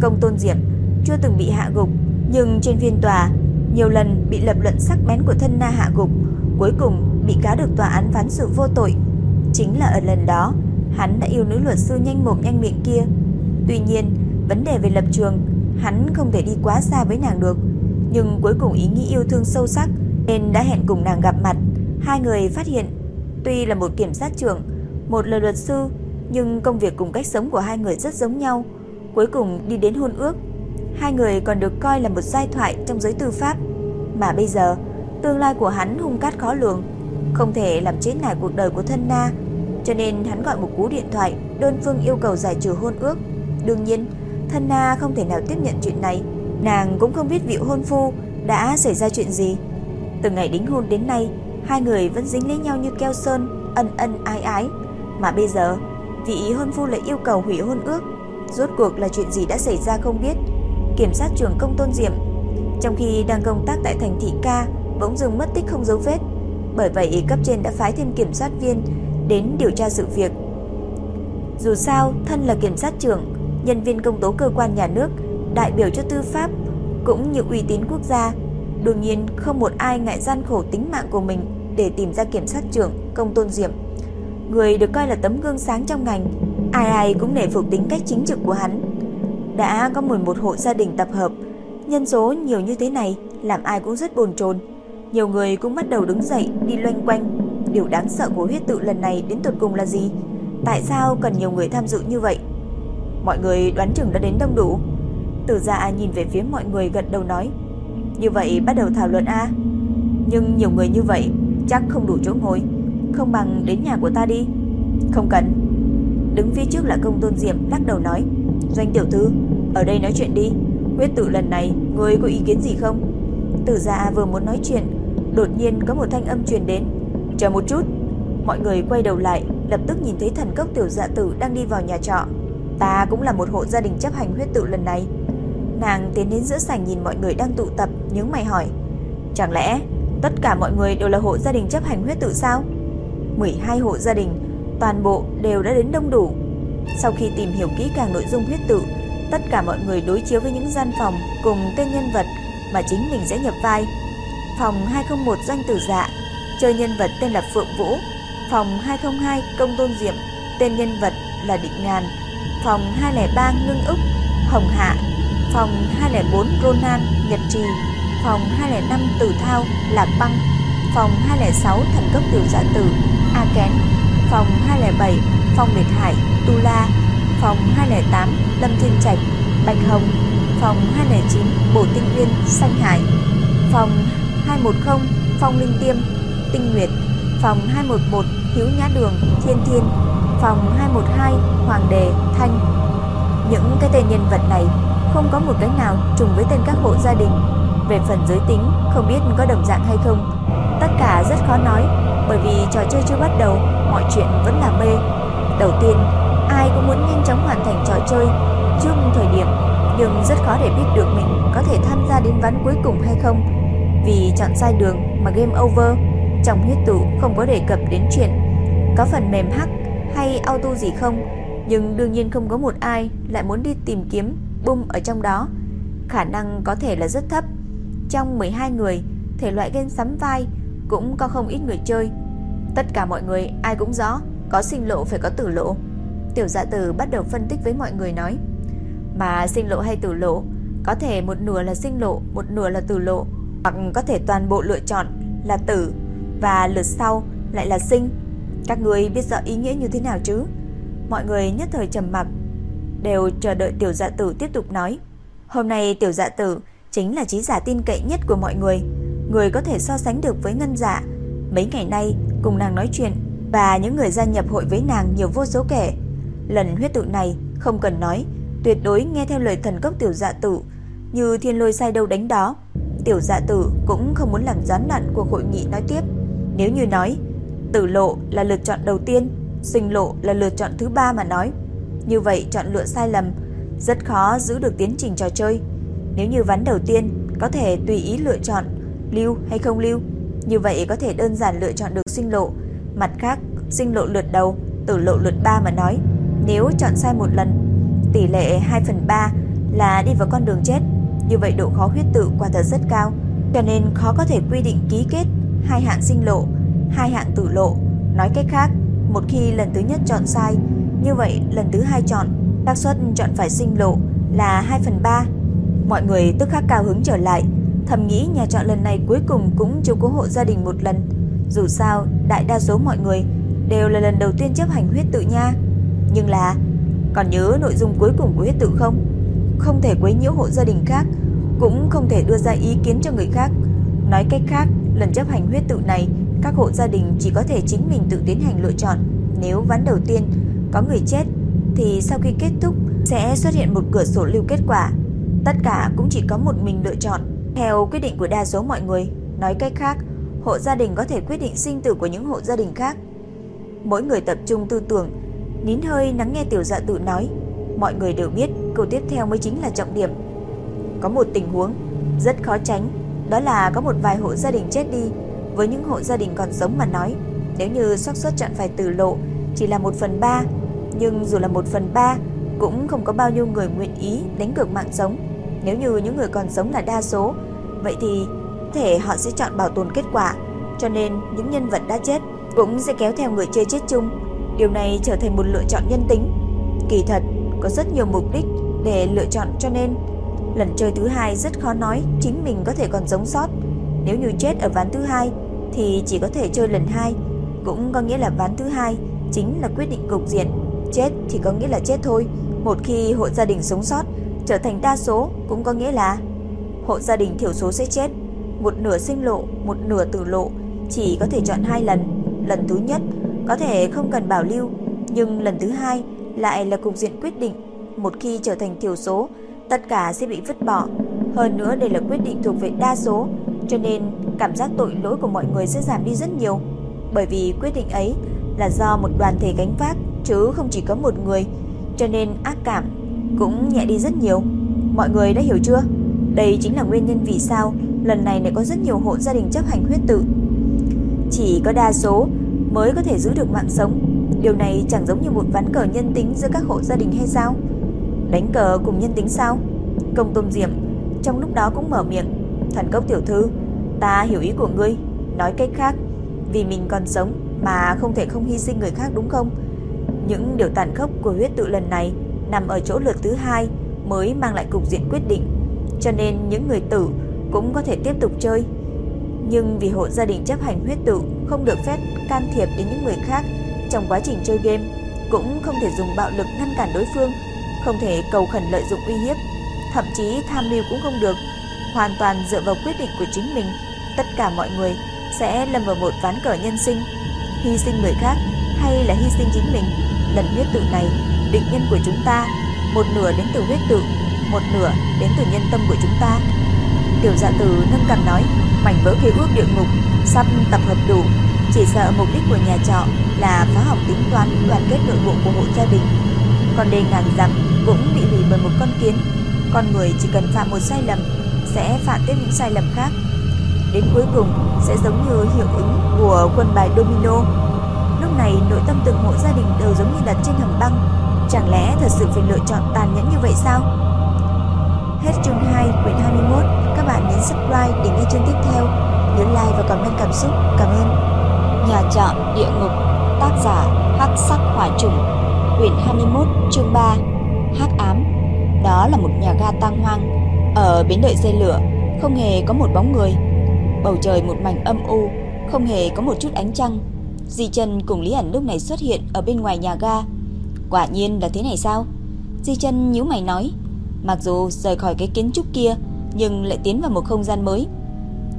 Công Tôn Diệm chưa từng bị hạ gục, nhưng trên phiên tòa nhiều lần bị lập luận sắc bén của thân na hạ gục, cuối cùng bị cáo được tòa án phán xử vô tội. Chính là ở lần đó, hắn đã yêu nữ luật sư nhanh mồm nhanh miệng kia. Tuy nhiên, vấn đề về lập trường, hắn không thể đi quá xa với nàng được, nhưng cuối cùng ý nghĩ yêu thương sâu sắc nên đã hẹn cùng nàng gặp mặt. Hai người phát hiện, tuy là một kiểm sát trưởng, một là luật sư, nhưng công việc cùng cách sống của hai người rất giống nhau. Cuối cùng đi đến hôn ước, hai người còn được coi là một giai thoại trong giới tư pháp. Mà bây giờ, tương lai của hắn hung cát khó lường, không thể làm chết nải cuộc đời của thân Na, cho nên hắn gọi một cú điện thoại đơn phương yêu cầu giải trừ hôn ước. Đương nhiên, thân Na không thể nào tiếp nhận chuyện này, nàng cũng không biết vị hôn phu đã xảy ra chuyện gì. Từ ngày đính hôn đến nay, hai người vẫn dính lấy nhau như keo sơn, ân ân ái ái, mà bây giờ, vị hôn phu lại yêu cầu hủy hôn ước. Rốt cuộc là chuyện gì đã xảy ra không biết. Kiểm sát trưởng công tôn diệm, trong khi đang công tác tại thành thị ca, bỗng dưng mất tích không dấu vết. Bởi vậy cấp trên đã phái thêm kiểm soát viên đến điều tra sự việc. Dù sao, thân là kiểm sát trưởng, nhân viên công tố cơ quan nhà nước, đại biểu cho tư pháp, cũng như uy tín quốc gia. Đương nhiên không một ai ngại gian khổ tính mạng của mình để tìm ra kiểm sát trưởng công tôn diệm. Người được coi là tấm gương sáng trong ngành, ai ai cũng nể phục tính cách chính trực của hắn. Đã có 11 hộ gia đình tập hợp, nhân số nhiều như thế này làm ai cũng rất bồn chồn. Nhiều người cũng bắt đầu đứng dậy đi loanh quanh. Điều đáng sợ của huyết tự lần này đến tột cùng là gì? Tại sao cần nhiều người tham dự như vậy? Mọi người đoán chừng đã đến đông đủ. Từ dạ nhìn về phía mọi người gật đầu nói. Như vậy bắt đầu thảo luận A. Nhưng nhiều người như vậy chắc không đủ chỗ ngồi. Không bằng đến nhà của ta đi. Không cần. Đứng phía trước là công tôn diệm lắc đầu nói. Doanh tiểu thư, ở đây nói chuyện đi. Huyết tự lần này, người có ý kiến gì không? Tử dạ vừa muốn nói chuyện Đột nhiên có một thanh âm truyền đến Chờ một chút Mọi người quay đầu lại, lập tức nhìn thấy thần cốc tiểu dạ tử đang đi vào nhà trọ. Ta cũng là một hộ gia đình chấp hành huyết tự lần này. Nàng tiến đến giữa sảnh nhìn mọi người đang tụ tập, nhướng mày hỏi. Chẳng lẽ tất cả mọi người đều là hộ gia đình chấp hành huyết tự sao? 12 hộ gia đình, toàn bộ đều đã đến đông đủ. Sau khi tìm hiểu kỹ càng nội dung huyết tự, tất cả mọi người đối chiếu với những gian phòng cùng tên nhân vật mà chính mình sẽ nhập vai. Phòng 201 doanh tử dạ, chơi nhân vật tên là Phượng Vũ. Phòng 202 công tôn diệm, tên nhân vật là Định Ngàn. Phòng 203 Ngưng Úc, Hồng Hạ. Phòng 204 Ronan, Nhật Trì. Phòng 205 Tử Thao, Lạc Băng. Phòng 206 Thần Cốc Tiểu Dạ Tử, A Kén. Phòng 207 Phong Liệt Hải, Tu La. Phòng 208 Lâm Thiên Trạch, Bạch Hồng. Phòng 209 Bổ Tinh nguyên Xanh Hải. Phòng 210 Phong Linh Tiêm, Tinh Nguyệt. Phòng 211 Hiếu Nhã Đường, Thiên Thiên. Phòng 212 Hoàng Đề, Thanh. Những cái tên nhân vật này không có một cái nào trùng với tên các hộ gia đình. Về phần giới tính, không biết có đồng dạng hay không. Tất cả rất khó nói, bởi vì trò chơi chưa bắt đầu, mọi chuyện vẫn là mê. Đầu tiên, ai cũng muốn nhanh chóng hoàn thành trò chơi trước thời điểm, nhưng rất khó để biết được mình có thể tham gia đến ván cuối cùng hay không. Vì chọn sai đường mà game over, trong huyết tụ không có đề cập đến chuyện có phần mềm hack hay auto gì không, nhưng đương nhiên không có một ai lại muốn đi tìm kiếm bum ở trong đó. Khả năng có thể là rất thấp. Trong 12 người, thể loại game sắm vai cũng có không ít người chơi. Tất cả mọi người ai cũng rõ, có sinh lộ phải có tử lộ. Tiểu dạ tử bắt đầu phân tích với mọi người nói. Mà sinh lộ hay tử lộ, có thể một nửa là sinh lộ, một nửa là tử lộ, hoặc có thể toàn bộ lựa chọn là tử và lượt sau lại là sinh. Các người biết rõ ý nghĩa như thế nào chứ? Mọi người nhất thời trầm mặc, đều chờ đợi tiểu dạ tử tiếp tục nói. Hôm nay tiểu dạ tử chính là trí giả tin cậy nhất của mọi người, người có thể so sánh được với ngân dạ. Mấy ngày nay cùng nàng nói chuyện và những người gia nhập hội với nàng nhiều vô số kể. Lần huyết tự này không cần nói, tuyệt đối nghe theo lời thần cốc tiểu dạ tử, như thiên lôi sai đâu đánh đó. Tiểu dạ tử cũng không muốn làm gián đoạn cuộc hội nghị nói tiếp. Nếu như nói, tử lộ là lựa chọn đầu tiên, sinh lộ là lựa chọn thứ ba mà nói. Như vậy chọn lựa sai lầm, rất khó giữ được tiến trình trò chơi. Nếu như ván đầu tiên có thể tùy ý lựa chọn lưu hay không lưu, như vậy có thể đơn giản lựa chọn được sinh lộ. Mặt khác, sinh lộ lượt đầu, tử lộ lượt ba mà nói, nếu chọn sai một lần, tỷ lệ 2 phần 3 là đi vào con đường chết. Như vậy độ khó huyết tự quả thật rất cao, cho nên khó có thể quy định ký kết hai hạng sinh lộ, hai hạng tử lộ. Nói cách khác, một khi lần thứ nhất chọn sai, như vậy lần thứ hai chọn, xác suất chọn phải sinh lộ là 2 phần 3. Mọi người tức khắc cao hứng trở lại, thầm nghĩ nhà chọn lần này cuối cùng cũng chiếu cố hộ gia đình một lần. Dù sao, đại đa số mọi người đều là lần đầu tiên chấp hành huyết tự nha. Nhưng là, còn nhớ nội dung cuối cùng của huyết tự không? Không thể quấy nhiễu hộ gia đình khác, cũng không thể đưa ra ý kiến cho người khác. Nói cách khác, lần chấp hành huyết tự này, các hộ gia đình chỉ có thể chính mình tự tiến hành lựa chọn. Nếu ván đầu tiên có người chết, thì sau khi kết thúc sẽ xuất hiện một cửa sổ lưu kết quả. Tất cả cũng chỉ có một mình lựa chọn, theo quyết định của đa số mọi người. Nói cách khác, hộ gia đình có thể quyết định sinh tử của những hộ gia đình khác. Mỗi người tập trung tư tưởng, nín hơi lắng nghe tiểu dạ tự nói. Mọi người đều biết câu tiếp theo mới chính là trọng điểm. Có một tình huống rất khó tránh, đó là có một vài hộ gia đình chết đi. Với những hộ gia đình còn sống mà nói, nếu như xác suất chọn phải tử lộ chỉ là 1 phần 3, nhưng dù là 1 phần 3 cũng không có bao nhiêu người nguyện ý đánh cược mạng sống. Nếu như những người còn sống là đa số, vậy thì thể họ sẽ chọn bảo tồn kết quả, cho nên những nhân vật đã chết cũng sẽ kéo theo người chơi chết chung. Điều này trở thành một lựa chọn nhân tính. Kỳ thật, có rất nhiều mục đích để lựa chọn cho nên lần chơi thứ hai rất khó nói chính mình có thể còn sống sót. Nếu như chết ở ván thứ hai thì chỉ có thể chơi lần hai, cũng có nghĩa là ván thứ hai chính là quyết định cục diện. Chết thì có nghĩa là chết thôi. Một khi hộ gia đình sống sót trở thành đa số cũng có nghĩa là hộ gia đình thiểu số sẽ chết. Một nửa sinh lộ, một nửa tử lộ, chỉ có thể chọn hai lần. Lần thứ nhất có thể không cần bảo lưu, nhưng lần thứ hai lại là cục diện quyết định. Một khi trở thành thiểu số, tất cả sẽ bị vứt bỏ. Hơn nữa đây là quyết định thuộc về đa số, cho nên cảm giác tội lỗi của mọi người sẽ giảm đi rất nhiều. Bởi vì quyết định ấy là do một đoàn thể gánh vác chứ không chỉ có một người, cho nên ác cảm cũng nhẹ đi rất nhiều. Mọi người đã hiểu chưa? Đây chính là nguyên nhân vì sao lần này lại có rất nhiều hộ gia đình chấp hành huyết tự. Chỉ có đa số mới có thể giữ được mạng sống. Điều này chẳng giống như một ván cờ nhân tính giữa các hộ gia đình hay sao? Đánh cờ cùng nhân tính sao? Công Tôn Diệm trong lúc đó cũng mở miệng, "Thần cốc tiểu thư, ta hiểu ý của ngươi, nói cách khác, vì mình còn sống mà không thể không hy sinh người khác đúng không?" Những điều tàn khốc của huyết tự lần này nằm ở chỗ lượt thứ hai mới mang lại cục diện quyết định, cho nên những người tử cũng có thể tiếp tục chơi. Nhưng vì hộ gia đình chấp hành huyết tự không được phép can thiệp đến những người khác trong quá trình chơi game, cũng không thể dùng bạo lực ngăn cản đối phương, không thể cầu khẩn lợi dụng uy hiếp, thậm chí tham mưu cũng không được, hoàn toàn dựa vào quyết định của chính mình. Tất cả mọi người sẽ lâm vào một ván cờ nhân sinh, hy sinh người khác hay là hy sinh chính mình. Lần huyết tự này, định nhân của chúng ta, một nửa đến từ huyết tự, một nửa đến từ nhân tâm của chúng ta. Tiểu dạ tử nâng cầm nói, mảnh vỡ khí ước địa ngục sắp tập hợp đủ, chỉ sợ mục đích của nhà trọ là phá hỏng tính toán đoàn kết nội bộ của hộ gia đình. Còn đề ngàn dặm cũng bị hủy bởi một con kiến. Con người chỉ cần phạm một sai lầm sẽ phạm tiếp những sai lầm khác. Đến cuối cùng sẽ giống như hiệu ứng của quân bài domino. Lúc này nội tâm từng hộ gia đình đều giống như đặt trên hầm băng. Chẳng lẽ thật sự phải lựa chọn tàn nhẫn như vậy sao? Hết chương 2 quyển 21. Subscribe để nghe chương tiếp theo. Nhớ like và comment cảm xúc. Cảm ơn. Nhà trọ địa ngục, tác giả Hắc Sắc Hỏa Trùng, quyển 21, chương 3. Hắc ám. Đó là một nhà ga tang hoang, ở bến đợi xe lửa, không hề có một bóng người. Bầu trời một mảnh âm u, không hề có một chút ánh trăng. Di Chân cùng Lý ảnh lúc này xuất hiện ở bên ngoài nhà ga. Quả nhiên là thế này sao? Di Chân nhíu mày nói, mặc dù rời khỏi cái kiến trúc kia, nhưng lại tiến vào một không gian mới.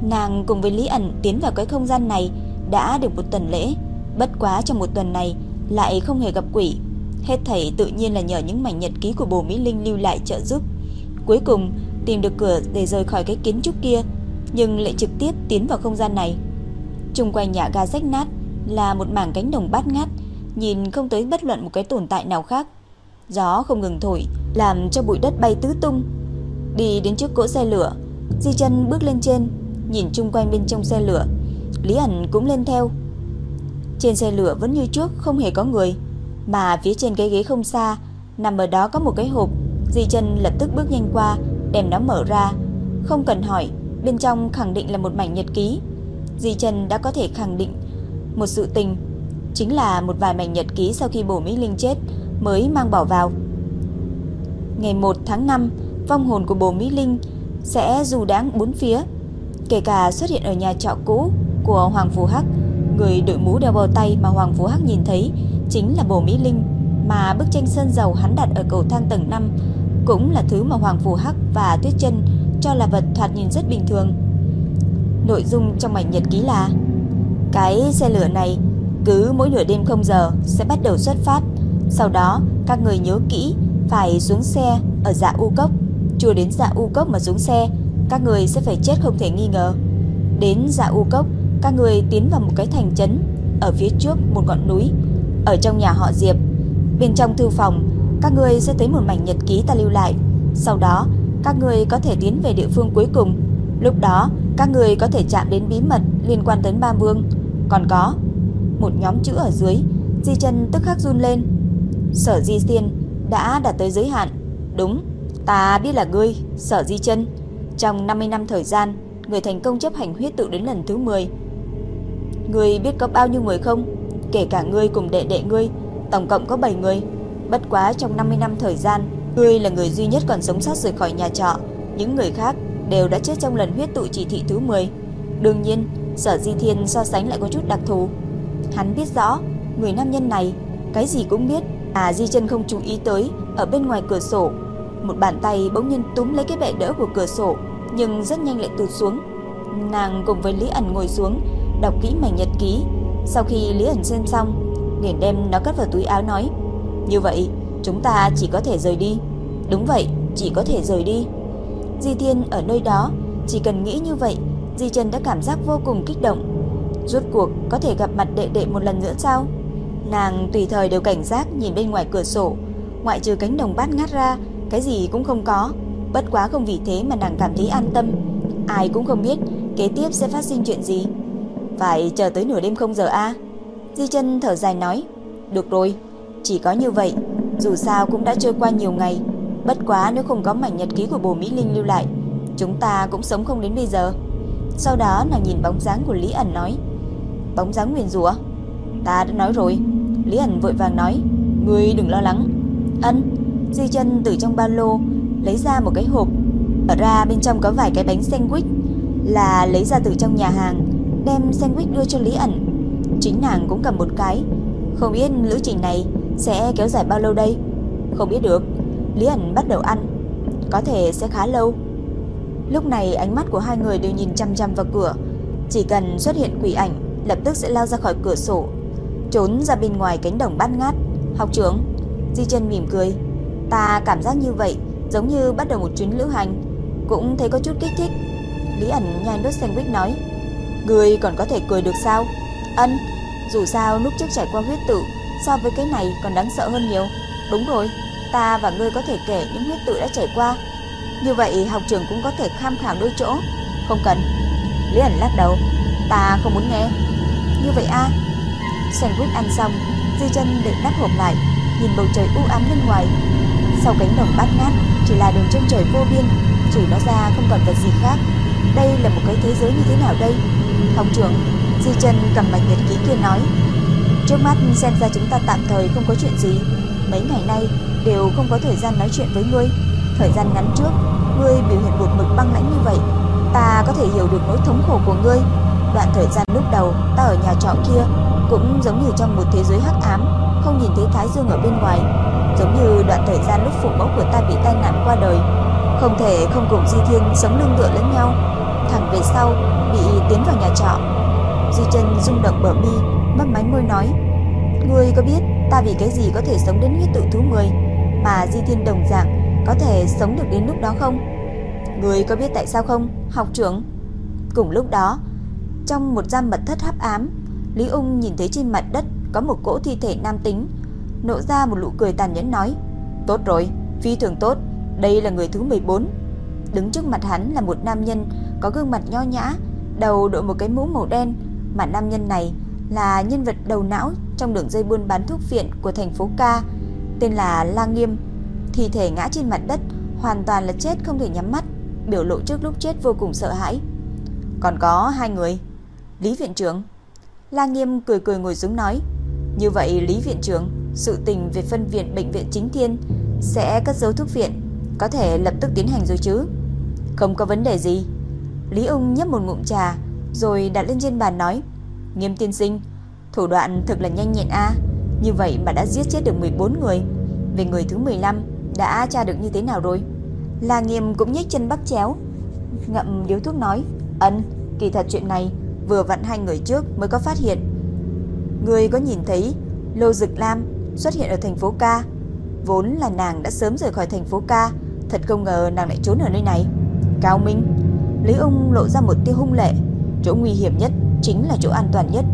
Nàng cùng với Lý ẩn tiến vào cái không gian này đã được một tuần lễ, bất quá trong một tuần này lại không hề gặp quỷ. Hết thảy tự nhiên là nhờ những mảnh nhật ký của Bồ Mỹ Linh lưu lại trợ giúp. Cuối cùng tìm được cửa để rời khỏi cái kiến trúc kia, nhưng lại trực tiếp tiến vào không gian này. Trung quanh nhà ga rách nát là một mảng cánh đồng bát ngát, nhìn không tới bất luận một cái tồn tại nào khác. Gió không ngừng thổi, làm cho bụi đất bay tứ tung. Đi đến trước cỗ xe lửa, Di chân bước lên trên, nhìn chung quanh bên trong xe lửa, Lý ẩn cũng lên theo. Trên xe lửa vẫn như trước không hề có người, mà phía trên cái ghế không xa, nằm ở đó có một cái hộp, Di chân lập tức bước nhanh qua, đem nó mở ra, không cần hỏi, bên trong khẳng định là một mảnh nhật ký. Di chân đã có thể khẳng định một sự tình, chính là một vài mảnh nhật ký sau khi Bổ Mỹ Linh chết mới mang bỏ vào. Ngày 1 tháng 5, vong hồn của Bồ Mỹ Linh sẽ dù đáng bốn phía, kể cả xuất hiện ở nhà trọ cũ của Hoàng Phú Hắc, người đội mũ đeo bao tay mà Hoàng Phú Hắc nhìn thấy chính là Bồ Mỹ Linh, mà bức tranh sơn dầu hắn đặt ở cầu thang tầng 5 cũng là thứ mà Hoàng Phù Hắc và Tuyết Chân cho là vật thoạt nhìn rất bình thường. Nội dung trong mảnh nhật ký là cái xe lửa này cứ mỗi nửa đêm không giờ sẽ bắt đầu xuất phát, sau đó các người nhớ kỹ phải xuống xe ở dạ U cốc, chưa đến dạ U cốc mà xuống xe, các người sẽ phải chết không thể nghi ngờ. Đến dạ U cốc, các người tiến vào một cái thành trấn ở phía trước một ngọn núi, ở trong nhà họ Diệp. Bên trong thư phòng, các người sẽ thấy một mảnh nhật ký ta lưu lại. Sau đó, các người có thể tiến về địa phương cuối cùng. Lúc đó, các người có thể chạm đến bí mật liên quan đến Ba Vương. Còn có một nhóm chữ ở dưới, Di chân tức khắc run lên. Sở Di Tiên đã đạt tới giới hạn. Đúng, ta biết là ngươi, Sở Di chân Trong 50 năm thời gian, người thành công chấp hành huyết tự đến lần thứ 10. Ngươi biết có bao nhiêu người không? Kể cả ngươi cùng đệ đệ ngươi, tổng cộng có 7 người. Bất quá trong 50 năm thời gian, ngươi là người duy nhất còn sống sót rời khỏi nhà trọ, những người khác đều đã chết trong lần huyết tụ chỉ thị thứ 10. Đương nhiên, Sở Di Thiên so sánh lại có chút đặc thù. Hắn biết rõ, người nam nhân này cái gì cũng biết, à Di Chân không chú ý tới ở bên ngoài cửa sổ, một bàn tay bỗng nhiên túm lấy cái bệ đỡ của cửa sổ, nhưng rất nhanh lại tụt xuống. Nàng cùng với Lý ẩn ngồi xuống, đọc kỹ mảnh nhật ký. Sau khi Lý ẩn xem xong, liền đem nó cất vào túi áo nói: "Như vậy, chúng ta chỉ có thể rời đi." "Đúng vậy, chỉ có thể rời đi." Di Thiên ở nơi đó, chỉ cần nghĩ như vậy, Di Trần đã cảm giác vô cùng kích động. Rốt cuộc có thể gặp mặt đệ đệ một lần nữa sao? Nàng tùy thời đều cảnh giác nhìn bên ngoài cửa sổ, ngoại trừ cánh đồng bát ngát ra, cái gì cũng không có. Bất quá không vì thế mà nàng cảm thấy an tâm. Ai cũng không biết kế tiếp sẽ phát sinh chuyện gì. Phải chờ tới nửa đêm không giờ a. Di chân thở dài nói, được rồi, chỉ có như vậy, dù sao cũng đã trôi qua nhiều ngày, bất quá nếu không có mảnh nhật ký của bồ Mỹ Linh lưu lại, chúng ta cũng sống không đến bây giờ. Sau đó nàng nhìn bóng dáng của Lý ẩn nói, bóng dáng nguyền rủa. Ta đã nói rồi. Lý ẩn vội vàng nói, ngươi đừng lo lắng. Ân, Di chân từ trong ba lô lấy ra một cái hộp, ở ra bên trong có vài cái bánh sandwich là lấy ra từ trong nhà hàng, đem sandwich đưa cho Lý ẩn. Chính nàng cũng cầm một cái, không biết lữ trình này sẽ kéo dài bao lâu đây? Không biết được. Lý ẩn bắt đầu ăn. Có thể sẽ khá lâu. Lúc này ánh mắt của hai người đều nhìn chăm chăm vào cửa. Chỉ cần xuất hiện quỷ ảnh, lập tức sẽ lao ra khỏi cửa sổ, trốn ra bên ngoài cánh đồng bát ngát. Học trưởng, Di chân mỉm cười. Ta cảm giác như vậy, giống như bắt đầu một chuyến lữ hành, cũng thấy có chút kích thích. Lý ẩn nhai đốt sandwich nói, Người còn có thể cười được sao? Ân, dù sao lúc trước trải qua huyết tự, so với cái này còn đáng sợ hơn nhiều. Đúng rồi, ta và ngươi có thể kể những huyết tự đã trải qua. Như vậy học trường cũng có thể tham khảo đôi chỗ. Không cần. Lý ẩn lắc đầu. Ta không muốn nghe. Như vậy a. À? Sandwich ăn xong, Di chân định đắp hộp lại, nhìn bầu trời u ám bên ngoài. Sau cánh đồng bát ngát, chỉ là đường chân trời vô biên, trừ nó ra không còn vật gì khác. Đây là một cái thế giới như thế nào đây? Học trưởng, Di chân cầm mạch nhật ký kia nói. Trước mắt xem ra chúng ta tạm thời không có chuyện gì. Mấy ngày nay đều không có thời gian nói chuyện với ngươi. Thời gian ngắn trước, ngươi biểu hiện một mực băng lãnh như vậy, ta có thể hiểu được nỗi thống khổ của ngươi. Đoạn thời gian lúc đầu ta ở nhà trọ kia cũng giống như trong một thế giới hắc ám, không nhìn thấy thái dương ở bên ngoài, giống như đoạn thời gian lúc phụ mẫu của ta bị tai nạn qua đời, không thể không cùng Di Thiên sống lưng tựa lẫn nhau. Thẳng về sau bị tiến vào nhà trọ. Di chân rung động bờ mi, mấp máy môi nói: "Ngươi có biết ta vì cái gì có thể sống đến huyết tự thú người, mà Di Thiên đồng dạng có thể sống được đến lúc đó không?" Ngươi có biết tại sao không, học trưởng? Cùng lúc đó, trong một gian mật thất hấp ám, Lý Ung nhìn thấy trên mặt đất có một cỗ thi thể nam tính, nộ ra một nụ cười tàn nhẫn nói: "Tốt rồi, phi thường tốt, đây là người thứ 14." Đứng trước mặt hắn là một nam nhân có gương mặt nho nhã, đầu đội một cái mũ màu đen, mà nam nhân này là nhân vật đầu não trong đường dây buôn bán thuốc phiện của thành phố Ca, tên là La Nghiêm. Thi thể ngã trên mặt đất, hoàn toàn là chết không thể nhắm mắt, biểu lộ trước lúc chết vô cùng sợ hãi. Còn có hai người. Lý viện trưởng. La Nghiêm cười cười ngồi xuống nói, "Như vậy Lý viện trưởng, sự tình về phân viện bệnh viện Chính Thiên sẽ cất dấu thuốc viện, có thể lập tức tiến hành rồi chứ?" "Không có vấn đề gì." Lý Ung nhấp một ngụm trà, rồi đặt lên trên bàn nói, "Nghiêm tiên sinh, thủ đoạn thực là nhanh nhẹn a, như vậy mà đã giết chết được 14 người, về người thứ 15 đã tra được như thế nào rồi?" La Nghiêm cũng nhếch chân bắt chéo, ngậm điếu thuốc nói, "Ân, kỳ thật chuyện này vừa vặn hai người trước mới có phát hiện. Người có nhìn thấy Lô Dực Lam xuất hiện ở thành phố Ca, vốn là nàng đã sớm rời khỏi thành phố Ca, thật không ngờ nàng lại trốn ở nơi này." Cao Minh, Lý Ung lộ ra một tia hung lệ, chỗ nguy hiểm nhất chính là chỗ an toàn nhất.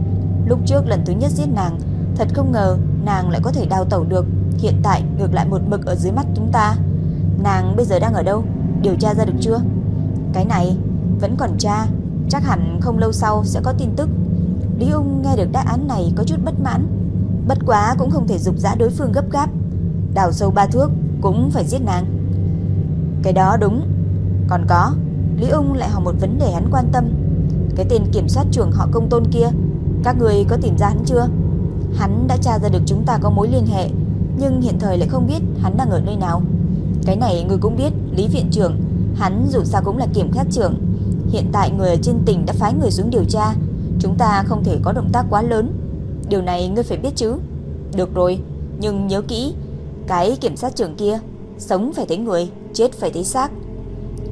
Lúc trước lần thứ nhất giết nàng, thật không ngờ nàng lại có thể đào tẩu được, hiện tại ngược lại một mực ở dưới mắt chúng ta. Nàng bây giờ đang ở đâu? Điều tra ra được chưa? Cái này vẫn còn tra, chắc hẳn không lâu sau sẽ có tin tức. Lý Ung nghe được đáp án này có chút bất mãn, bất quá cũng không thể dục dã đối phương gấp gáp. Đào sâu ba thước cũng phải giết nàng. Cái đó đúng. Còn có, Lý Ung lại hỏi một vấn đề hắn quan tâm. Cái tên kiểm soát trưởng họ công tôn kia, các người có tìm ra hắn chưa? Hắn đã tra ra được chúng ta có mối liên hệ, nhưng hiện thời lại không biết hắn đang ở nơi nào. Cái này người cũng biết, Lý viện trưởng, hắn dù sao cũng là kiểm sát trưởng. Hiện tại người ở trên tỉnh đã phái người xuống điều tra, chúng ta không thể có động tác quá lớn. Điều này ngươi phải biết chứ. Được rồi, nhưng nhớ kỹ, cái kiểm sát trưởng kia, sống phải thấy người, chết phải thấy xác.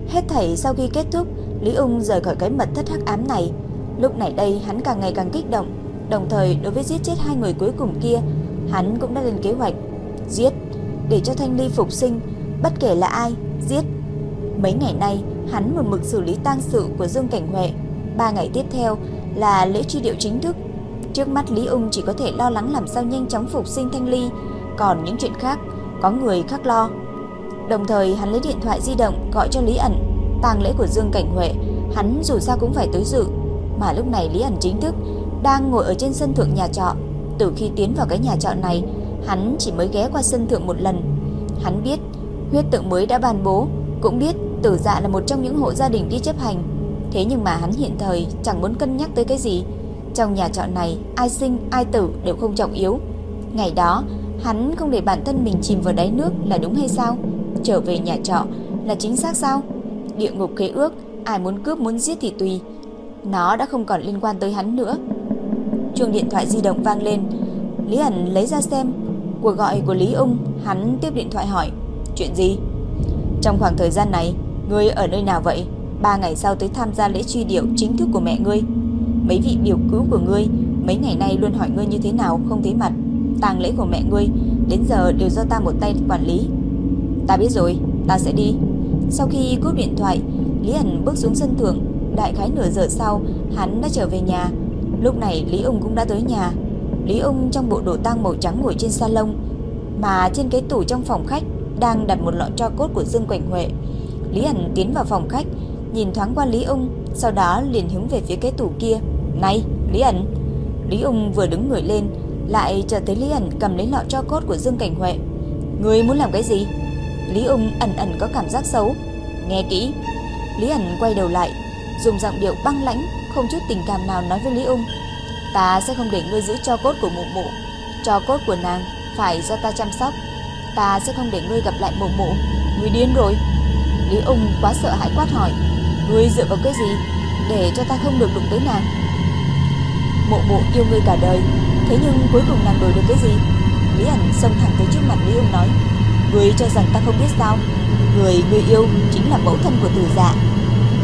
Hết thảy sau khi kết thúc, Lý Ung rời khỏi cái mật thất hắc ám này. Lúc này đây hắn càng ngày càng kích động, đồng thời đối với giết chết hai người cuối cùng kia, hắn cũng đã lên kế hoạch giết để cho Thanh Ly phục sinh, bất kể là ai, giết. Mấy ngày nay, hắn một mực xử lý tang sự của Dương Cảnh Huệ. Ba ngày tiếp theo là lễ truy điệu chính thức. Trước mắt Lý Ung chỉ có thể lo lắng làm sao nhanh chóng phục sinh Thanh Ly, còn những chuyện khác có người khác lo. Đồng thời hắn lấy điện thoại di động gọi cho Lý ẩn, tang lễ của Dương Cảnh Huệ, hắn dù sao cũng phải tới dự. Mà lúc này Lý ẩn chính thức đang ngồi ở trên sân thượng nhà trọ. Từ khi tiến vào cái nhà trọ này, hắn chỉ mới ghé qua sân thượng một lần. Hắn biết huyết tượng mới đã ban bố, cũng biết Tử Dạ là một trong những hộ gia đình đi chấp hành. Thế nhưng mà hắn hiện thời chẳng muốn cân nhắc tới cái gì. Trong nhà trọ này, ai sinh ai tử đều không trọng yếu. Ngày đó, hắn không để bản thân mình chìm vào đáy nước là đúng hay sao? Trở về nhà trọ là chính xác sao? Địa ngục khế ước, ai muốn cướp muốn giết thì tùy. Nó đã không còn liên quan tới hắn nữa. Chuông điện thoại di động vang lên. Lý ẩn lấy ra xem. Cuộc gọi của Lý Ung, hắn tiếp điện thoại hỏi. Chuyện gì? Trong khoảng thời gian này, ngươi ở nơi nào vậy? Ba ngày sau tới tham gia lễ truy điệu chính thức của mẹ ngươi. Mấy vị biểu cứu của ngươi mấy ngày nay luôn hỏi ngươi như thế nào không thấy mặt. Tang lễ của mẹ ngươi đến giờ đều do ta một tay quản lý. Ta biết rồi, ta sẽ đi. Sau khi cúp điện thoại, Lý ẩn bước xuống sân thượng. Đại khái nửa giờ sau, hắn đã trở về nhà. Lúc này Lý Ung cũng đã tới nhà. Lý Ung trong bộ đồ tang màu trắng ngồi trên salon, mà trên cái tủ trong phòng khách đang đặt một lọ tro cốt của Dương Quỳnh Huệ. Lý ẩn tiến vào phòng khách, nhìn thoáng qua Lý Ung, sau đó liền hướng về phía cái tủ kia. "Này, Lý ẩn." Lý Ung vừa đứng người lên, lại chợt thấy Lý ẩn cầm lấy lọ cho cốt của Dương Cảnh Huệ. người muốn làm cái gì?" Lý Ung ẩn ẩn có cảm giác xấu. "Nghe kỹ." Lý ẩn quay đầu lại, dùng giọng điệu băng lãnh, không chút tình cảm nào nói với Lý Ung. "Ta sẽ không để ngươi giữ cho cốt của mụ mụ, Cho cốt của nàng phải do ta chăm sóc." Ta sẽ không để ngươi gặp lại mụ mụ Ngươi điên rồi Lý ung quá sợ hãi quát hỏi Ngươi dựa vào cái gì Để cho ta không được đụng tới nàng Mộ mộ yêu ngươi cả đời. Thế nhưng cuối cùng nàng đổi được cái gì? Lý ẩn xông thẳng tới trước mặt Lý ung nói, Ngươi cho rằng ta không biết sao? Người ngươi yêu chính là mẫu thân của tử dạ.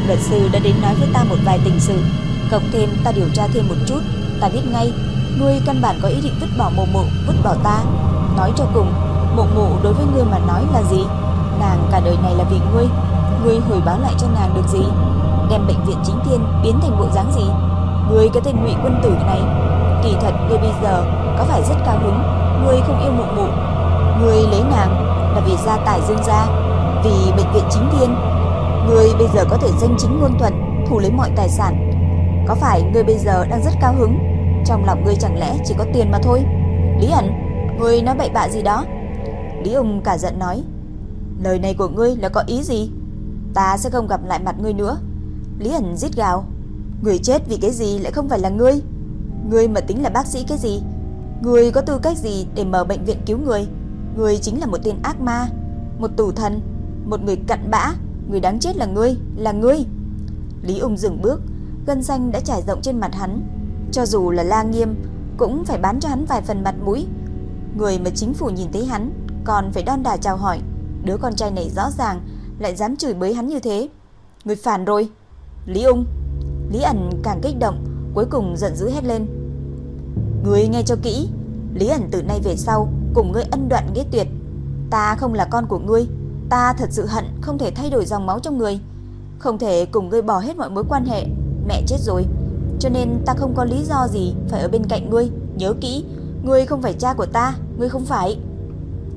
Luật sư đã đến nói với ta một vài tình sự. Cộng thêm ta điều tra thêm một chút, Ta biết ngay, Ngươi căn bản có ý định vứt bỏ mộ mộ, Vứt bỏ ta. Nói cho cùng, Mộ mộ đối với ngươi mà nói là gì? Nàng cả đời này là vì ngươi. Ngươi hồi báo lại cho nàng được gì? Đem bệnh viện chính thiên biến thành bộ dáng gì? Ngươi cái tên ngụy quân tử này. Kỳ thật ngươi bây giờ Có phải rất cao hứng. Ngươi không yêu mụ mụ. Ngươi lấy nàng là vì gia tài dương gia, Vì bệnh viện chính thiên Ngươi bây giờ có thể danh chính ngôn thuận Thủ lấy mọi tài sản. Có phải ngươi bây giờ đang rất cao hứng? Trong lòng ngươi chẳng lẽ chỉ có tiền mà thôi? Lý ẩn Ngươi nói bậy bạ gì đó? Lý ung cả giận nói, Lời này của ngươi là có ý gì? Ta sẽ không gặp lại mặt ngươi nữa. Lý ẩn giết gào Người chết vì cái gì lại không phải là ngươi Ngươi mà tính là bác sĩ cái gì Ngươi có tư cách gì để mở bệnh viện cứu người Ngươi chính là một tên ác ma, Một tù thần, Một người cặn bã Người đáng chết là ngươi Là ngươi Lý ung dừng bước, Gân xanh đã trải rộng trên mặt hắn Cho dù là la nghiêm, Cũng phải bán cho hắn vài phần mặt mũi Người mà chính phủ nhìn thấy hắn, còn phải đon đả chào hỏi. Đứa con trai này rõ ràng lại dám chửi bới hắn như thế. Người phản rồi. Lý ung. Lý ẩn càng kích động, cuối cùng giận dữ hét lên. Ngươi nghe cho kỹ, Lý ẩn từ nay về sau cùng ngươi ân đoạn nghĩa tuyệt. Ta không là con của ngươi, ta thật sự hận không thể thay đổi dòng máu trong người, không thể cùng ngươi bỏ hết mọi mối quan hệ. Mẹ chết rồi, cho nên ta không có lý do gì phải ở bên cạnh ngươi, nhớ kỹ, ngươi không phải cha của ta, ngươi không phải.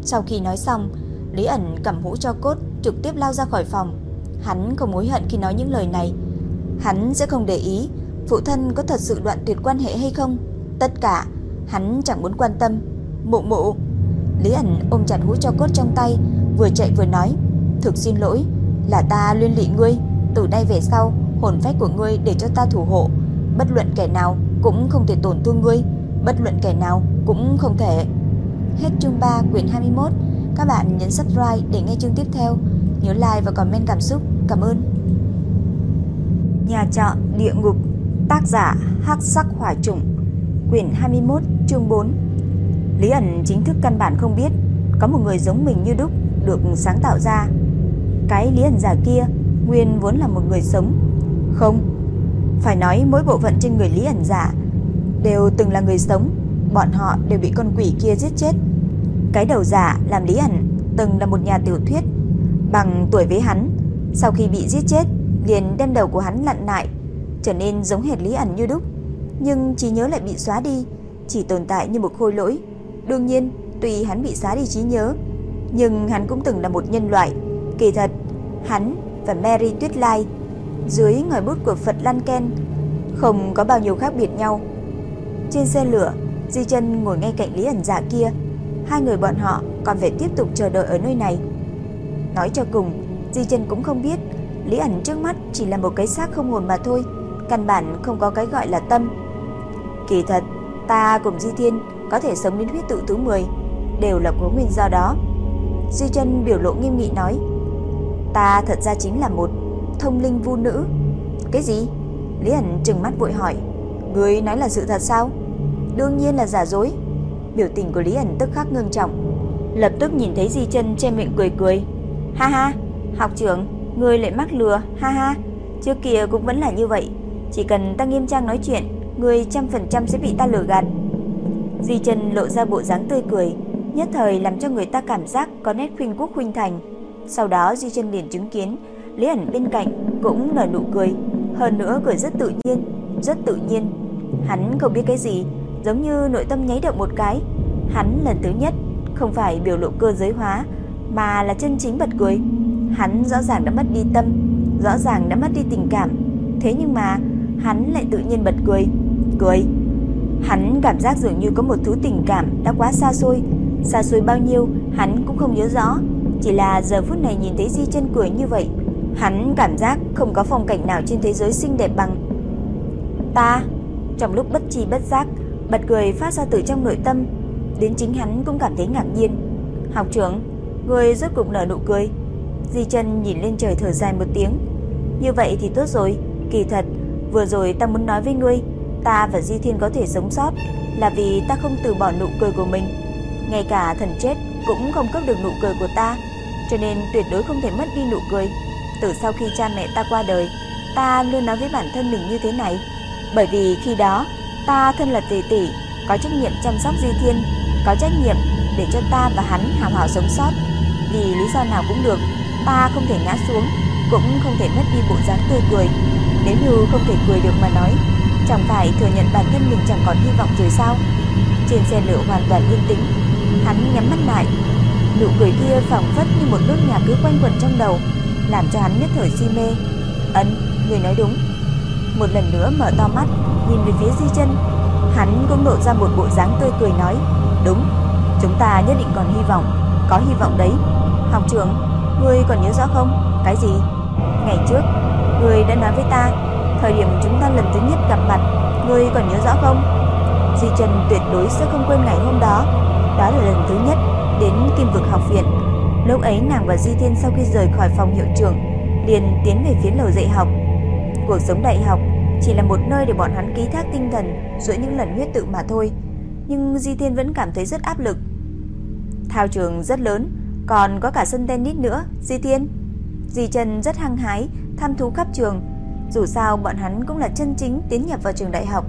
Sau khi nói xong, Lý ẩn cầm hũ cho cốt trực tiếp lao ra khỏi phòng. Hắn không hối hận khi nói những lời này. Hắn sẽ không để ý phụ thân có thật sự đoạn tuyệt quan hệ hay không. Tất cả, hắn chẳng muốn quan tâm. Mụ mụ. Lý ẩn ôm chặt hũ cho cốt trong tay, vừa chạy vừa nói. Thực xin lỗi, là ta liên lị ngươi. Từ nay về sau, hồn phách của ngươi để cho ta thủ hộ. Bất luận kẻ nào cũng không thể tổn thương ngươi. Bất luận kẻ nào cũng không thể Hết chương 3 quyển 21 Các bạn nhấn subscribe để nghe chương tiếp theo Nhớ like và comment cảm xúc Cảm ơn Nhà trọ địa ngục Tác giả Hắc Sắc Hỏa Trùng Quyển 21 chương 4 Lý ẩn chính thức căn bản không biết Có một người giống mình như đúc Được sáng tạo ra. Cái Lý ẩn giả kia Nguyên vốn là một người sống. Không Phải nói mỗi bộ phận trên người Lý ẩn giả Đều từng là người sống Bọn họ đều bị con quỷ kia giết chết. Cái đầu giả làm Lý ẩn từng là một nhà tiểu thuyết bằng tuổi với hắn, sau khi bị giết chết, liền đem đầu của hắn lặn lại, trở nên giống hệt Lý ẩn như đúc. nhưng trí nhớ lại bị xóa đi, chỉ tồn tại như một khôi lỗi. Đương nhiên, tuy hắn bị xóa đi trí nhớ, nhưng hắn cũng từng là một nhân loại. Kỳ thật, hắn và Mary Tuyết Lai dưới ngòi bút của Phật Lan Ken không có bao nhiêu khác biệt nhau. Trên xe lửa, Di Chân ngồi ngay cạnh Lý ẩn giả kia, hai người bọn họ còn phải tiếp tục chờ đợi ở nơi này. Nói cho cùng, Di Chân cũng không biết Lý ẩn trước mắt chỉ là một cái xác không hồn mà thôi, căn bản không có cái gọi là tâm. Kỳ thật, ta cùng Di Thiên có thể sống đến huyết tự thứ 10 đều là có nguyên do đó. Di Chân biểu lộ nghiêm nghị nói, ta thật ra chính là một thông linh vu nữ. Cái gì? Lý ẩn trừng mắt vội hỏi, ngươi nói là sự thật sao? Đương nhiên là giả dối. Biểu tình của Lý ẩn tức khắc ngưng trọng, lập tức nhìn thấy Di Chân che miệng cười cười. Ha ha, học trưởng, ngươi lại mắc lừa, ha ha. Trước kia cũng vẫn là như vậy, chỉ cần ta nghiêm trang nói chuyện, ngươi trăm phần trăm sẽ bị ta lừa gạt. Di Chân lộ ra bộ dáng tươi cười, nhất thời làm cho người ta cảm giác có nét khuynh quốc khuynh thành. Sau đó Di Chân liền chứng kiến Lý ẩn bên cạnh cũng nở nụ cười, hơn nữa cười rất tự nhiên, rất tự nhiên. Hắn không biết cái gì, giống như nội tâm nháy động một cái. Hắn lần thứ nhất không phải biểu lộ cơ giới hóa, mà là chân chính bật cười. Hắn rõ ràng đã mất đi tâm, rõ ràng đã mất đi tình cảm, thế nhưng mà hắn lại tự nhiên bật cười. Cười. Hắn cảm giác dường như có một thứ tình cảm đã quá xa xôi, xa xôi bao nhiêu hắn cũng không nhớ rõ, chỉ là giờ phút này nhìn thấy Di Chân cười như vậy, hắn cảm giác không có phong cảnh nào trên thế giới xinh đẹp bằng. Ta, trong lúc bất tri bất giác, bật cười phát ra từ trong nội tâm, đến chính hắn cũng cảm thấy ngạc nhiên. "Học trưởng, người rốt cục nở nụ cười." Di Chân nhìn lên trời thở dài một tiếng. "Như vậy thì tốt rồi, kỳ thật vừa rồi ta muốn nói với ngươi, ta và Di Thiên có thể sống sót là vì ta không từ bỏ nụ cười của mình." ngay cả thần chết cũng không cướp được nụ cười của ta, cho nên tuyệt đối không thể mất đi nụ cười. Từ sau khi cha mẹ ta qua đời, ta luôn nói với bản thân mình như thế này, bởi vì khi đó ta thân là tỷ tỷ, có trách nhiệm chăm sóc Di Thiên, có trách nhiệm để cho ta và hắn hào hào sống sót. Vì lý do nào cũng được, ta không thể ngã xuống, cũng không thể mất đi bộ dáng tươi cười. Nếu như không thể cười được mà nói, chẳng phải thừa nhận bản thân mình chẳng còn hy vọng rồi sao? Trên xe lửa hoàn toàn yên tĩnh, Hắn nhắm mắt lại, nụ cười kia phảng phất như một nốt nhạc cứ quanh quẩn trong đầu, làm cho hắn nhất thời si mê. "Ấn, người nói đúng." Một lần nữa mở to mắt, nhìn về phía Di Chân, hắn cũng lộ ra một bộ dáng tươi cười nói, "Đúng, chúng ta nhất định còn hy vọng, có hy vọng đấy." "Học trưởng, ngươi còn nhớ rõ không? Cái gì?" "Ngày trước, ngươi đã nói với ta, thời điểm chúng ta lần thứ nhất gặp mặt, ngươi còn nhớ rõ không?" Di Chân tuyệt đối sẽ không quên ngày hôm đó. Đó là lần thứ nhất đến Kim Vực học viện. Lúc ấy nàng và Di Thiên sau khi rời khỏi phòng hiệu trưởng, liền tiến về phía lầu dạy học. Cuộc sống đại học chỉ là một nơi để bọn hắn ký thác tinh thần giữa những lần huyết tự mà thôi. Nhưng Di Thiên vẫn cảm thấy rất áp lực. Thao trường rất lớn, còn có cả sân tennis nữa, Di Thiên. Di Trần rất hăng hái, tham thú khắp trường. Dù sao bọn hắn cũng là chân chính tiến nhập vào trường đại học.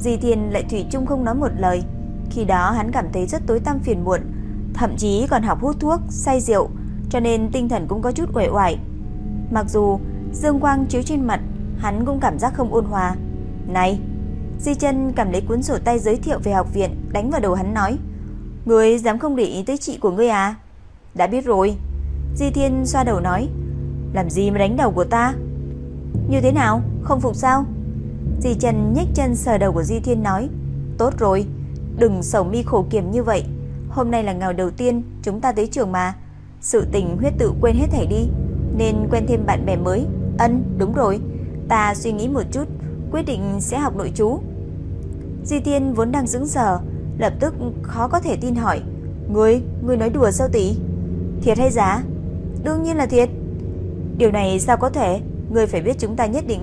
Di Thiên lại thủy chung không nói một lời. Khi đó hắn cảm thấy rất tối tăm phiền muộn, thậm chí còn học hút thuốc, say rượu, cho nên tinh thần cũng có chút uể oải. Mặc dù dương quang chiếu trên mặt, hắn cũng cảm giác không ôn hòa. "Này." Di Chân cầm lấy cuốn sổ tay giới thiệu về học viện, đánh vào đầu hắn nói: "Ngươi dám không để ý tới chị của ngươi à?" "Đã biết rồi." Di Thiên xoa đầu nói: "Làm gì mà đánh đầu của ta?" "Như thế nào? Không phục sao?" Di Trần nhếch chân sờ đầu của Di Thiên nói: "Tốt rồi." Đừng sầu mi khổ kiểm như vậy Hôm nay là ngày đầu tiên chúng ta tới trường mà Sự tình huyết tự quên hết thảy đi Nên quen thêm bạn bè mới Ân đúng rồi Ta suy nghĩ một chút Quyết định sẽ học nội chú Di Thiên vốn đang dững sờ Lập tức khó có thể tin hỏi Ngươi, ngươi nói đùa sao tỷ Thiệt hay giả? Đương nhiên là thiệt. Điều này sao có thể? Ngươi phải biết chúng ta nhất định.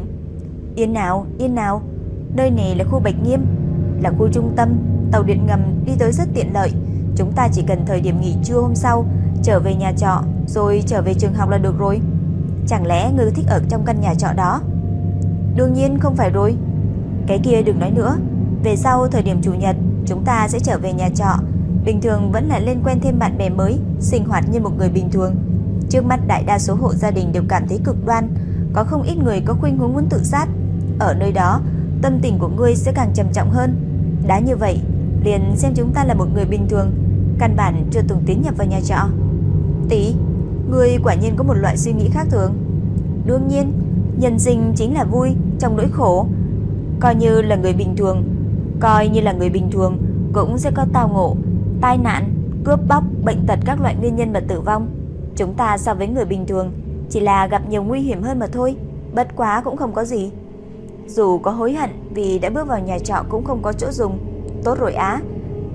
Yên nào, yên nào. Nơi này là khu Bạch Nghiêm Là khu trung tâm. Tàu điện ngầm đi tới rất tiện lợi. Chúng ta chỉ cần thời điểm nghỉ trưa hôm sau Trở về nhà trọ Rồi trở về trường học là được rồi. Chẳng lẽ ngươi thích ở trong căn nhà trọ đó? Đương nhiên không phải rồi. Cái kia đừng nói nữa. Về sau thời điểm chủ nhật Chúng ta sẽ trở về nhà trọ Bình thường vẫn là lên quen thêm bạn bè mới Sinh hoạt như một người bình thường Trước mắt đại đa số hộ gia đình đều cảm thấy cực đoan Có không ít người có khuynh hướng muốn tự sát Ở nơi đó tâm tình của ngươi sẽ càng trầm trọng hơn. Đã như vậy, liền xem chúng ta là một người bình thường, căn bản chưa từng tiến nhập vào nhà trọ. Tỷ, ngươi quả nhiên có một loại suy nghĩ khác thường. Đương nhiên, nhân sinh chính là vui trong nỗi khổ. Coi như là người bình thường, coi như là người bình thường cũng sẽ có tao ngộ, tai nạn, cướp bóc, bệnh tật các loại nguyên nhân mà tử vong. Chúng ta so với người bình thường chỉ là gặp nhiều nguy hiểm hơn mà thôi, bất quá cũng không có gì. Dù có hối hận vì đã bước vào nhà trọ cũng không có chỗ dùng. Tốt rồi á,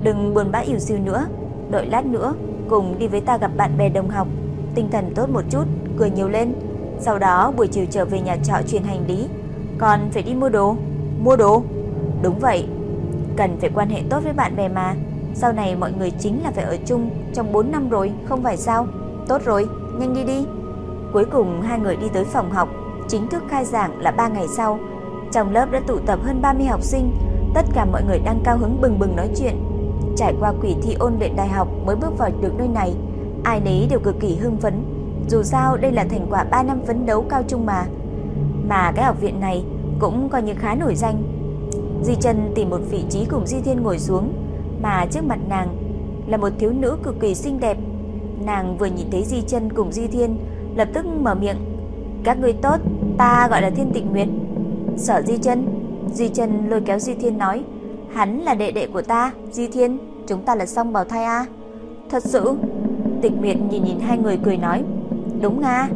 đừng buồn bã ỉu xìu nữa, đợi lát nữa cùng đi với ta gặp bạn bè đồng học, tinh thần tốt một chút, cười nhiều lên. Sau đó buổi chiều trở về nhà trọ truyền hành lý, còn phải đi mua đồ. Mua đồ? Đúng vậy, cần phải quan hệ tốt với bạn bè mà. Sau này mọi người chính là phải ở chung trong 4 năm rồi, không phải sao? Tốt rồi, nhanh đi đi. Cuối cùng hai người đi tới phòng học, chính thức khai giảng là 3 ngày sau. Trong lớp đã tụ tập hơn 30 học sinh, tất cả mọi người đang cao hứng bừng bừng nói chuyện. Trải qua quỷ thi ôn luyện đại học mới bước vào được nơi này, ai nấy đều cực kỳ hưng phấn. Dù sao đây là thành quả 3 năm phấn đấu cao trung mà. Mà cái học viện này cũng coi như khá nổi danh. Di Trần tìm một vị trí cùng Di Thiên ngồi xuống, mà trước mặt nàng là một thiếu nữ cực kỳ xinh đẹp. Nàng vừa nhìn thấy Di chân cùng Di Thiên, lập tức mở miệng. Các ngươi tốt, ta gọi là Thiên Tịnh Nguyệt. Sở Di chân, Di chân lôi kéo Di Thiên nói, hắn là đệ đệ của ta, Di Thiên, chúng ta là song bào thai a. Thật sự? tịnh Nguyệt nhìn nhìn hai người cười nói, đúng nga,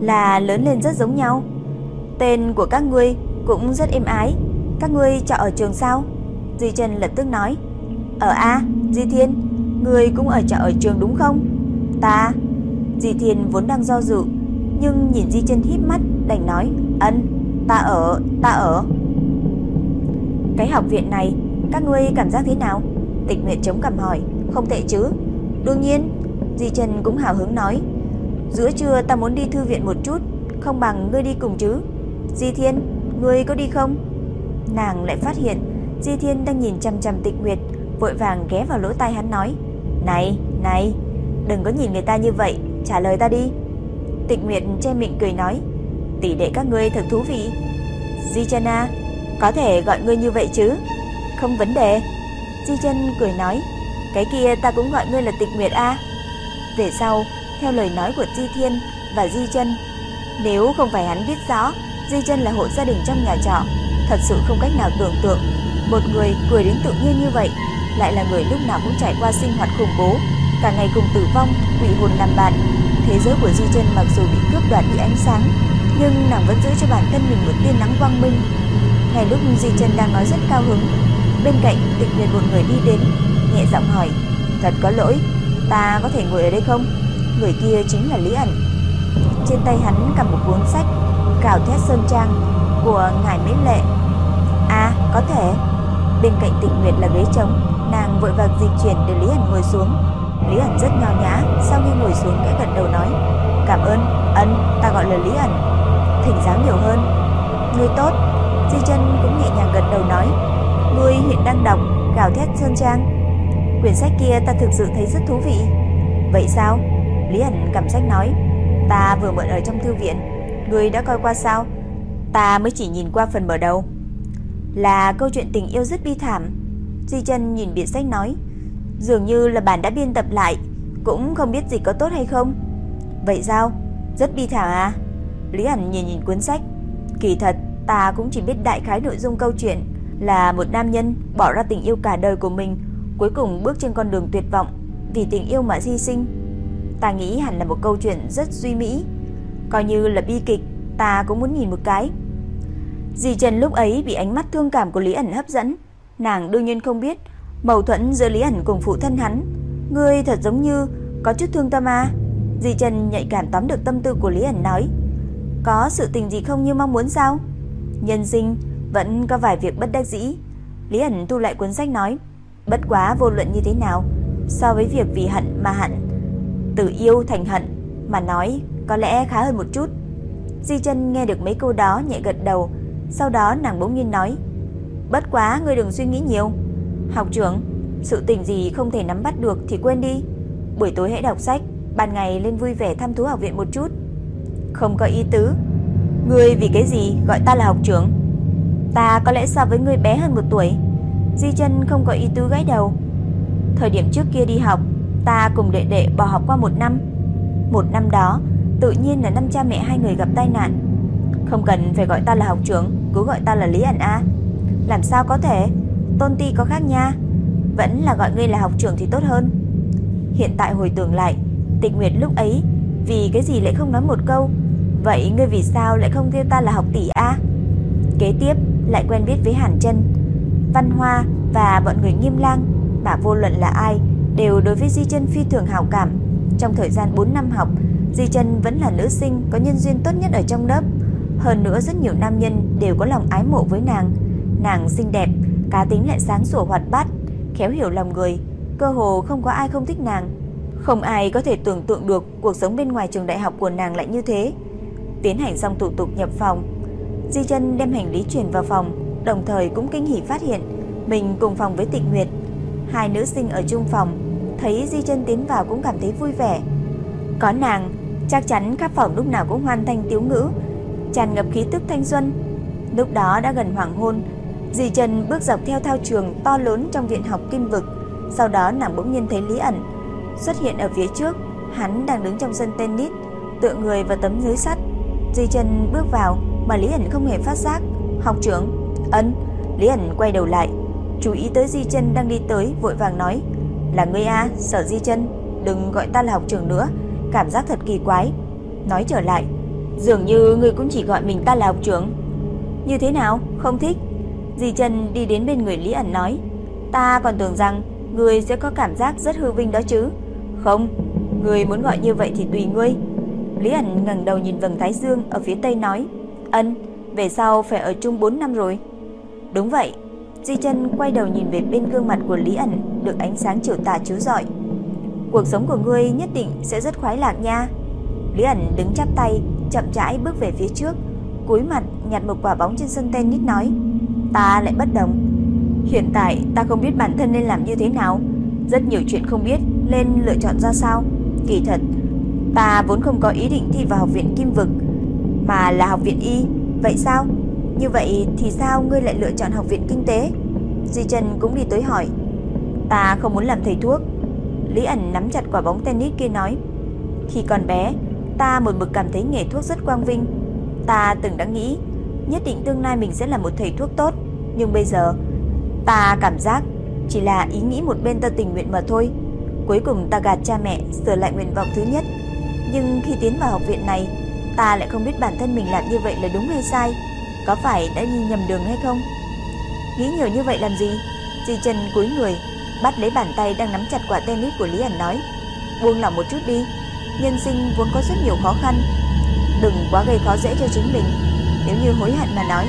là lớn lên rất giống nhau. Tên của các ngươi cũng rất êm ái, các ngươi trọ ở trường sao? Di Trần lập tức nói, ở a, Di Thiên, người cũng ở trọ ở trường đúng không? Ta. Di Thiên vốn đang do dự, nhưng nhìn Di chân híp mắt, đành nói, "Ân, ta ở, ta ở." Cái học viện này, các ngươi cảm giác thế nào? Tịch Nguyệt chống cằm hỏi, "Không tệ chứ?" "Đương nhiên." Di Trần cũng hào hứng nói, "Giữa trưa ta muốn đi thư viện một chút, không bằng ngươi đi cùng chứ?" "Di Thiên, ngươi có đi không?" Nàng lại phát hiện Di Thiên đang nhìn chăm chăm Tịch Nguyệt, vội vàng ghé vào lỗ tai hắn nói, "Này, này, đừng có nhìn người ta như vậy, trả lời ta đi." Tịch Nguyệt che miệng cười nói, "Tỷ đệ các ngươi thật thú vị." Di Chân a, có thể gọi ngươi như vậy chứ? Không vấn đề. Di Chân cười nói, "Cái kia ta cũng gọi ngươi là Tịch Nguyệt a." Về sau, theo lời nói của Di Thiên và Di Chân, nếu không phải hắn biết rõ Di Chân là hộ gia đình trong nhà trọ, thật sự không cách nào tưởng tượng một người cười đến tự nhiên như vậy lại là người lúc nào cũng trải qua sinh hoạt khủng bố, cả ngày cùng tử vong, quỷ hồn làm bạn. Thế giới của Di Chân mặc dù bị cướp đoạt đi ánh sáng, nhưng nàng vẫn giữ cho bản thân mình một tia nắng quang minh. Ngay lúc Di Chân đang nói rất cao hứng, bên cạnh Tịch Nguyệt một người đi đến, nhẹ giọng hỏi: "Thật có lỗi, ta có thể ngồi ở đây không?" Người kia chính là Lý ẩn. Trên tay hắn cầm một cuốn sách Cào Thét Sơn Trang của ngài Mỹ Lệ. "À, có thể." Bên cạnh Tịch Nguyệt là ghế trống, nàng vội vàng dịch chuyển để Lý Hẳn ngồi xuống. Lý Hẳn rất nho nhã, sau khi ngồi xuống cái gật đầu nói: "Cảm ơn, ân, ta gọi là Lý Hẳn Thỉnh giáo nhiều hơn. người tốt. Di chân cũng nhẹ nhàng gật đầu nói: "Ngươi hiện đang đọc Gào thét sơn trang. Quyển sách kia ta thực sự thấy rất thú vị." "Vậy sao?" Lý Hẳn cầm sách nói: "Ta vừa mượn ở trong thư viện, ngươi đã coi qua sao?" "Ta mới chỉ nhìn qua phần mở đầu." Là câu chuyện tình yêu rất bi thảm. Di chân nhìn biển sách nói: Dường như là bản đã biên tập lại, Cũng không biết gì có tốt hay không Vậy sao? Rất bi thảm à? Lý ẩn nhìn nhìn cuốn sách, Kỳ thật, ta cũng chỉ biết đại khái nội dung câu chuyện Là một nam nhân bỏ ra tình yêu cả đời của mình, Cuối cùng bước trên con đường tuyệt vọng Vì tình yêu mà hy sinh Ta nghĩ hẳn là một câu chuyện rất duy mỹ, Coi như là bi kịch, Ta cũng muốn nhìn một cái Dì Trần lúc ấy bị ánh mắt thương cảm của Lý ẩn hấp dẫn Nàng đương nhiên không biết, Mâu thuẫn giữa Lý ẩn cùng phụ thân hắn. Ngươi thật giống như có chút thương tâm à? Di Trần nhạy cảm tóm được tâm tư của Lý ẩn nói. Có sự tình gì không như mong muốn sao? Nhân sinh Vẫn có vài việc bất đắc dĩ. Lý ẩn thu lại cuốn sách nói, Bất quá vô luận như thế nào, So với việc vì hận mà hận Từ yêu thành hận Mà nói có lẽ khá hơn một chút. Di Trần nghe được mấy câu đó nhẹ gật đầu, Sau đó nàng bỗng nhiên nói Bất quá ngươi đừng suy nghĩ nhiều Học trưởng, sự tình gì không thể nắm bắt được thì quên đi. Buổi tối hãy đọc sách, ban ngày lên vui vẻ thăm thú học viện một chút. Không có ý tứ. Ngươi vì cái gì gọi ta là học trưởng? Ta có lẽ so với ngươi bé hơn một tuổi. Di chân không có ý tứ gãy đầu. Thời điểm trước kia đi học, ta cùng đệ đệ bỏ học qua một năm. Một năm đó, tự nhiên là năm cha mẹ hai người gặp tai nạn. Không cần phải gọi ta là học trưởng, cứ gọi ta là Lý ảnh A. Làm sao có thể? Tôn ti có khác nha. Vẫn là gọi ngươi là học trưởng thì tốt hơn. Hiện tại hồi tưởng lại, Tịch Nguyệt lúc ấy vì cái gì lại không nói một câu? Vậy ngươi vì sao lại không kêu ta là học tỷ a? Kế tiếp lại quen biết với Hàn Chân, Văn Hoa và bọn người Nghiêm Lang, bà vô luận là ai đều đối với Di Chân phi thường hào cảm. Trong thời gian 4 năm học, Di Chân vẫn là nữ sinh có nhân duyên tốt nhất ở trong lớp. Hơn nữa rất nhiều nam nhân đều có lòng ái mộ với nàng. Nàng xinh đẹp, cá tính lại sáng sủa hoạt bát, khéo hiểu lòng người, cơ hồ không có ai không thích nàng. Không ai có thể tưởng tượng được cuộc sống bên ngoài trường đại học của nàng lại như thế. Tiến hành xong thủ tục nhập phòng, Di Chân đem hành lý chuyển vào phòng, đồng thời cũng kinh hỉ phát hiện mình cùng phòng với Tịch Nguyệt. Hai nữ sinh ở chung phòng, thấy Di Chân tiến vào cũng cảm thấy vui vẻ. Có nàng, chắc chắn khắp phòng lúc nào cũng hoàn thành tiếu ngữ, tràn ngập khí tức thanh xuân. Lúc đó đã gần hoàng hôn, Dì Chân bước dọc theo thao trường to lớn trong viện học Kim Vực, sau đó nàng bỗng nhiên thấy Lý ẩn xuất hiện ở phía trước, hắn đang đứng trong sân tennis, tựa người vào tấm lưới sắt. Dì Chân bước vào, mà Lý ẩn không hề phát giác. "Học trưởng." "Ân." Lý ẩn quay đầu lại, chú ý tới Di Chân đang đi tới, vội vàng nói: "Là ngươi a, Sở Di Chân, đừng gọi ta là học trưởng nữa, cảm giác thật kỳ quái." Nói trở lại, dường như ngươi cũng chỉ gọi mình ta là học trưởng. Như thế nào? Không thích? Di Chân đi đến bên người Lý ẩn nói: "Ta còn tưởng rằng ngươi sẽ có cảm giác rất hư vinh đó chứ." Không, người muốn gọi như vậy thì tùy ngươi. Lý ẩn ngẩng đầu nhìn vầng thái dương ở phía tây nói, ân, về sau phải ở chung 4 năm rồi. Đúng vậy, Di chân quay đầu nhìn về bên gương mặt của Lý ẩn được ánh sáng chiều tà chiếu rọi. Cuộc sống của ngươi nhất định sẽ rất khoái lạc nha. Lý ẩn đứng chắp tay, chậm rãi bước về phía trước, cúi mặt nhặt một quả bóng trên sân tennis nói, ta lại bất đồng. Hiện tại ta không biết bản thân nên làm như thế nào, rất nhiều chuyện không biết nên lựa chọn ra sao. Kỳ thật, ta vốn không có ý định thi vào học viện Kim Vực, mà là học viện Y. Vậy sao? Như vậy thì sao ngươi lại lựa chọn học viện Kinh tế? Di Trần cũng đi tới hỏi. Ta không muốn làm thầy thuốc. Lý ẩn nắm chặt quả bóng tennis kia nói. Khi còn bé, ta một mực cảm thấy nghề thuốc rất quang vinh. Ta từng đã nghĩ, nhất định tương lai mình sẽ là một thầy thuốc tốt. Nhưng bây giờ, ta cảm giác chỉ là ý nghĩ một bên ta tình nguyện mà thôi. Cuối cùng ta gạt cha mẹ sửa lại nguyện vọng thứ nhất. Nhưng khi tiến vào học viện này, ta lại không biết bản thân mình làm như vậy là đúng hay sai, có phải đã đi nhầm đường hay không? Nghĩ nhiều như vậy làm gì? Di chân cúi người, bắt lấy bàn tay đang nắm chặt quả tennis của Lý ảnh nói, buông lỏng một chút đi, nhân sinh vốn có rất nhiều khó khăn, đừng quá gây khó dễ cho chính mình. Nếu như hối hận mà nói,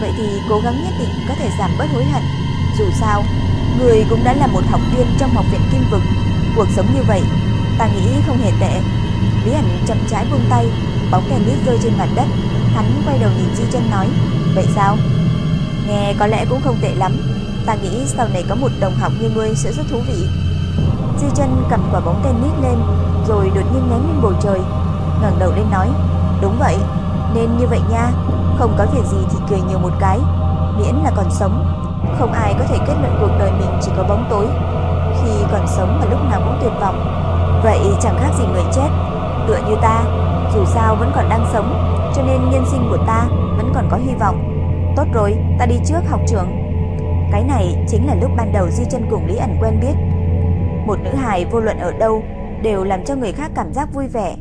vậy thì cố gắng nhất định có thể giảm bớt hối hận. Dù sao, người cũng đã là một học viên trong học viện Kim Vực, cuộc sống như vậy, ta nghĩ không hề tệ. Lý ảnh chậm trái buông tay, bóng tennis rơi trên mặt đất, hắn quay đầu nhìn Di Chân nói, vậy sao? Nghe có lẽ cũng không tệ lắm, ta nghĩ sau này có một đồng học như ngươi sẽ rất thú vị. Di Chân cầm quả bóng tennis lên, rồi đột nhiên ném lên bầu trời, ngẩng đầu lên nói, đúng vậy, nên như vậy nha, không có việc gì thì cười nhiều một cái, miễn là còn sống. Không ai có thể kết luận cuộc đời mình chỉ có bóng tối. Khi còn sống mà lúc nào cũng tuyệt vọng, vậy chẳng khác gì người chết. Tựa như ta, dù sao vẫn còn đang sống, cho nên nhân sinh của ta vẫn còn có hy vọng. Tốt rồi, ta đi trước học trưởng. Cái này chính là lúc ban đầu Di chân cùng Lý ẩn quen biết. Một nữ hài vô luận ở đâu đều làm cho người khác cảm giác vui vẻ.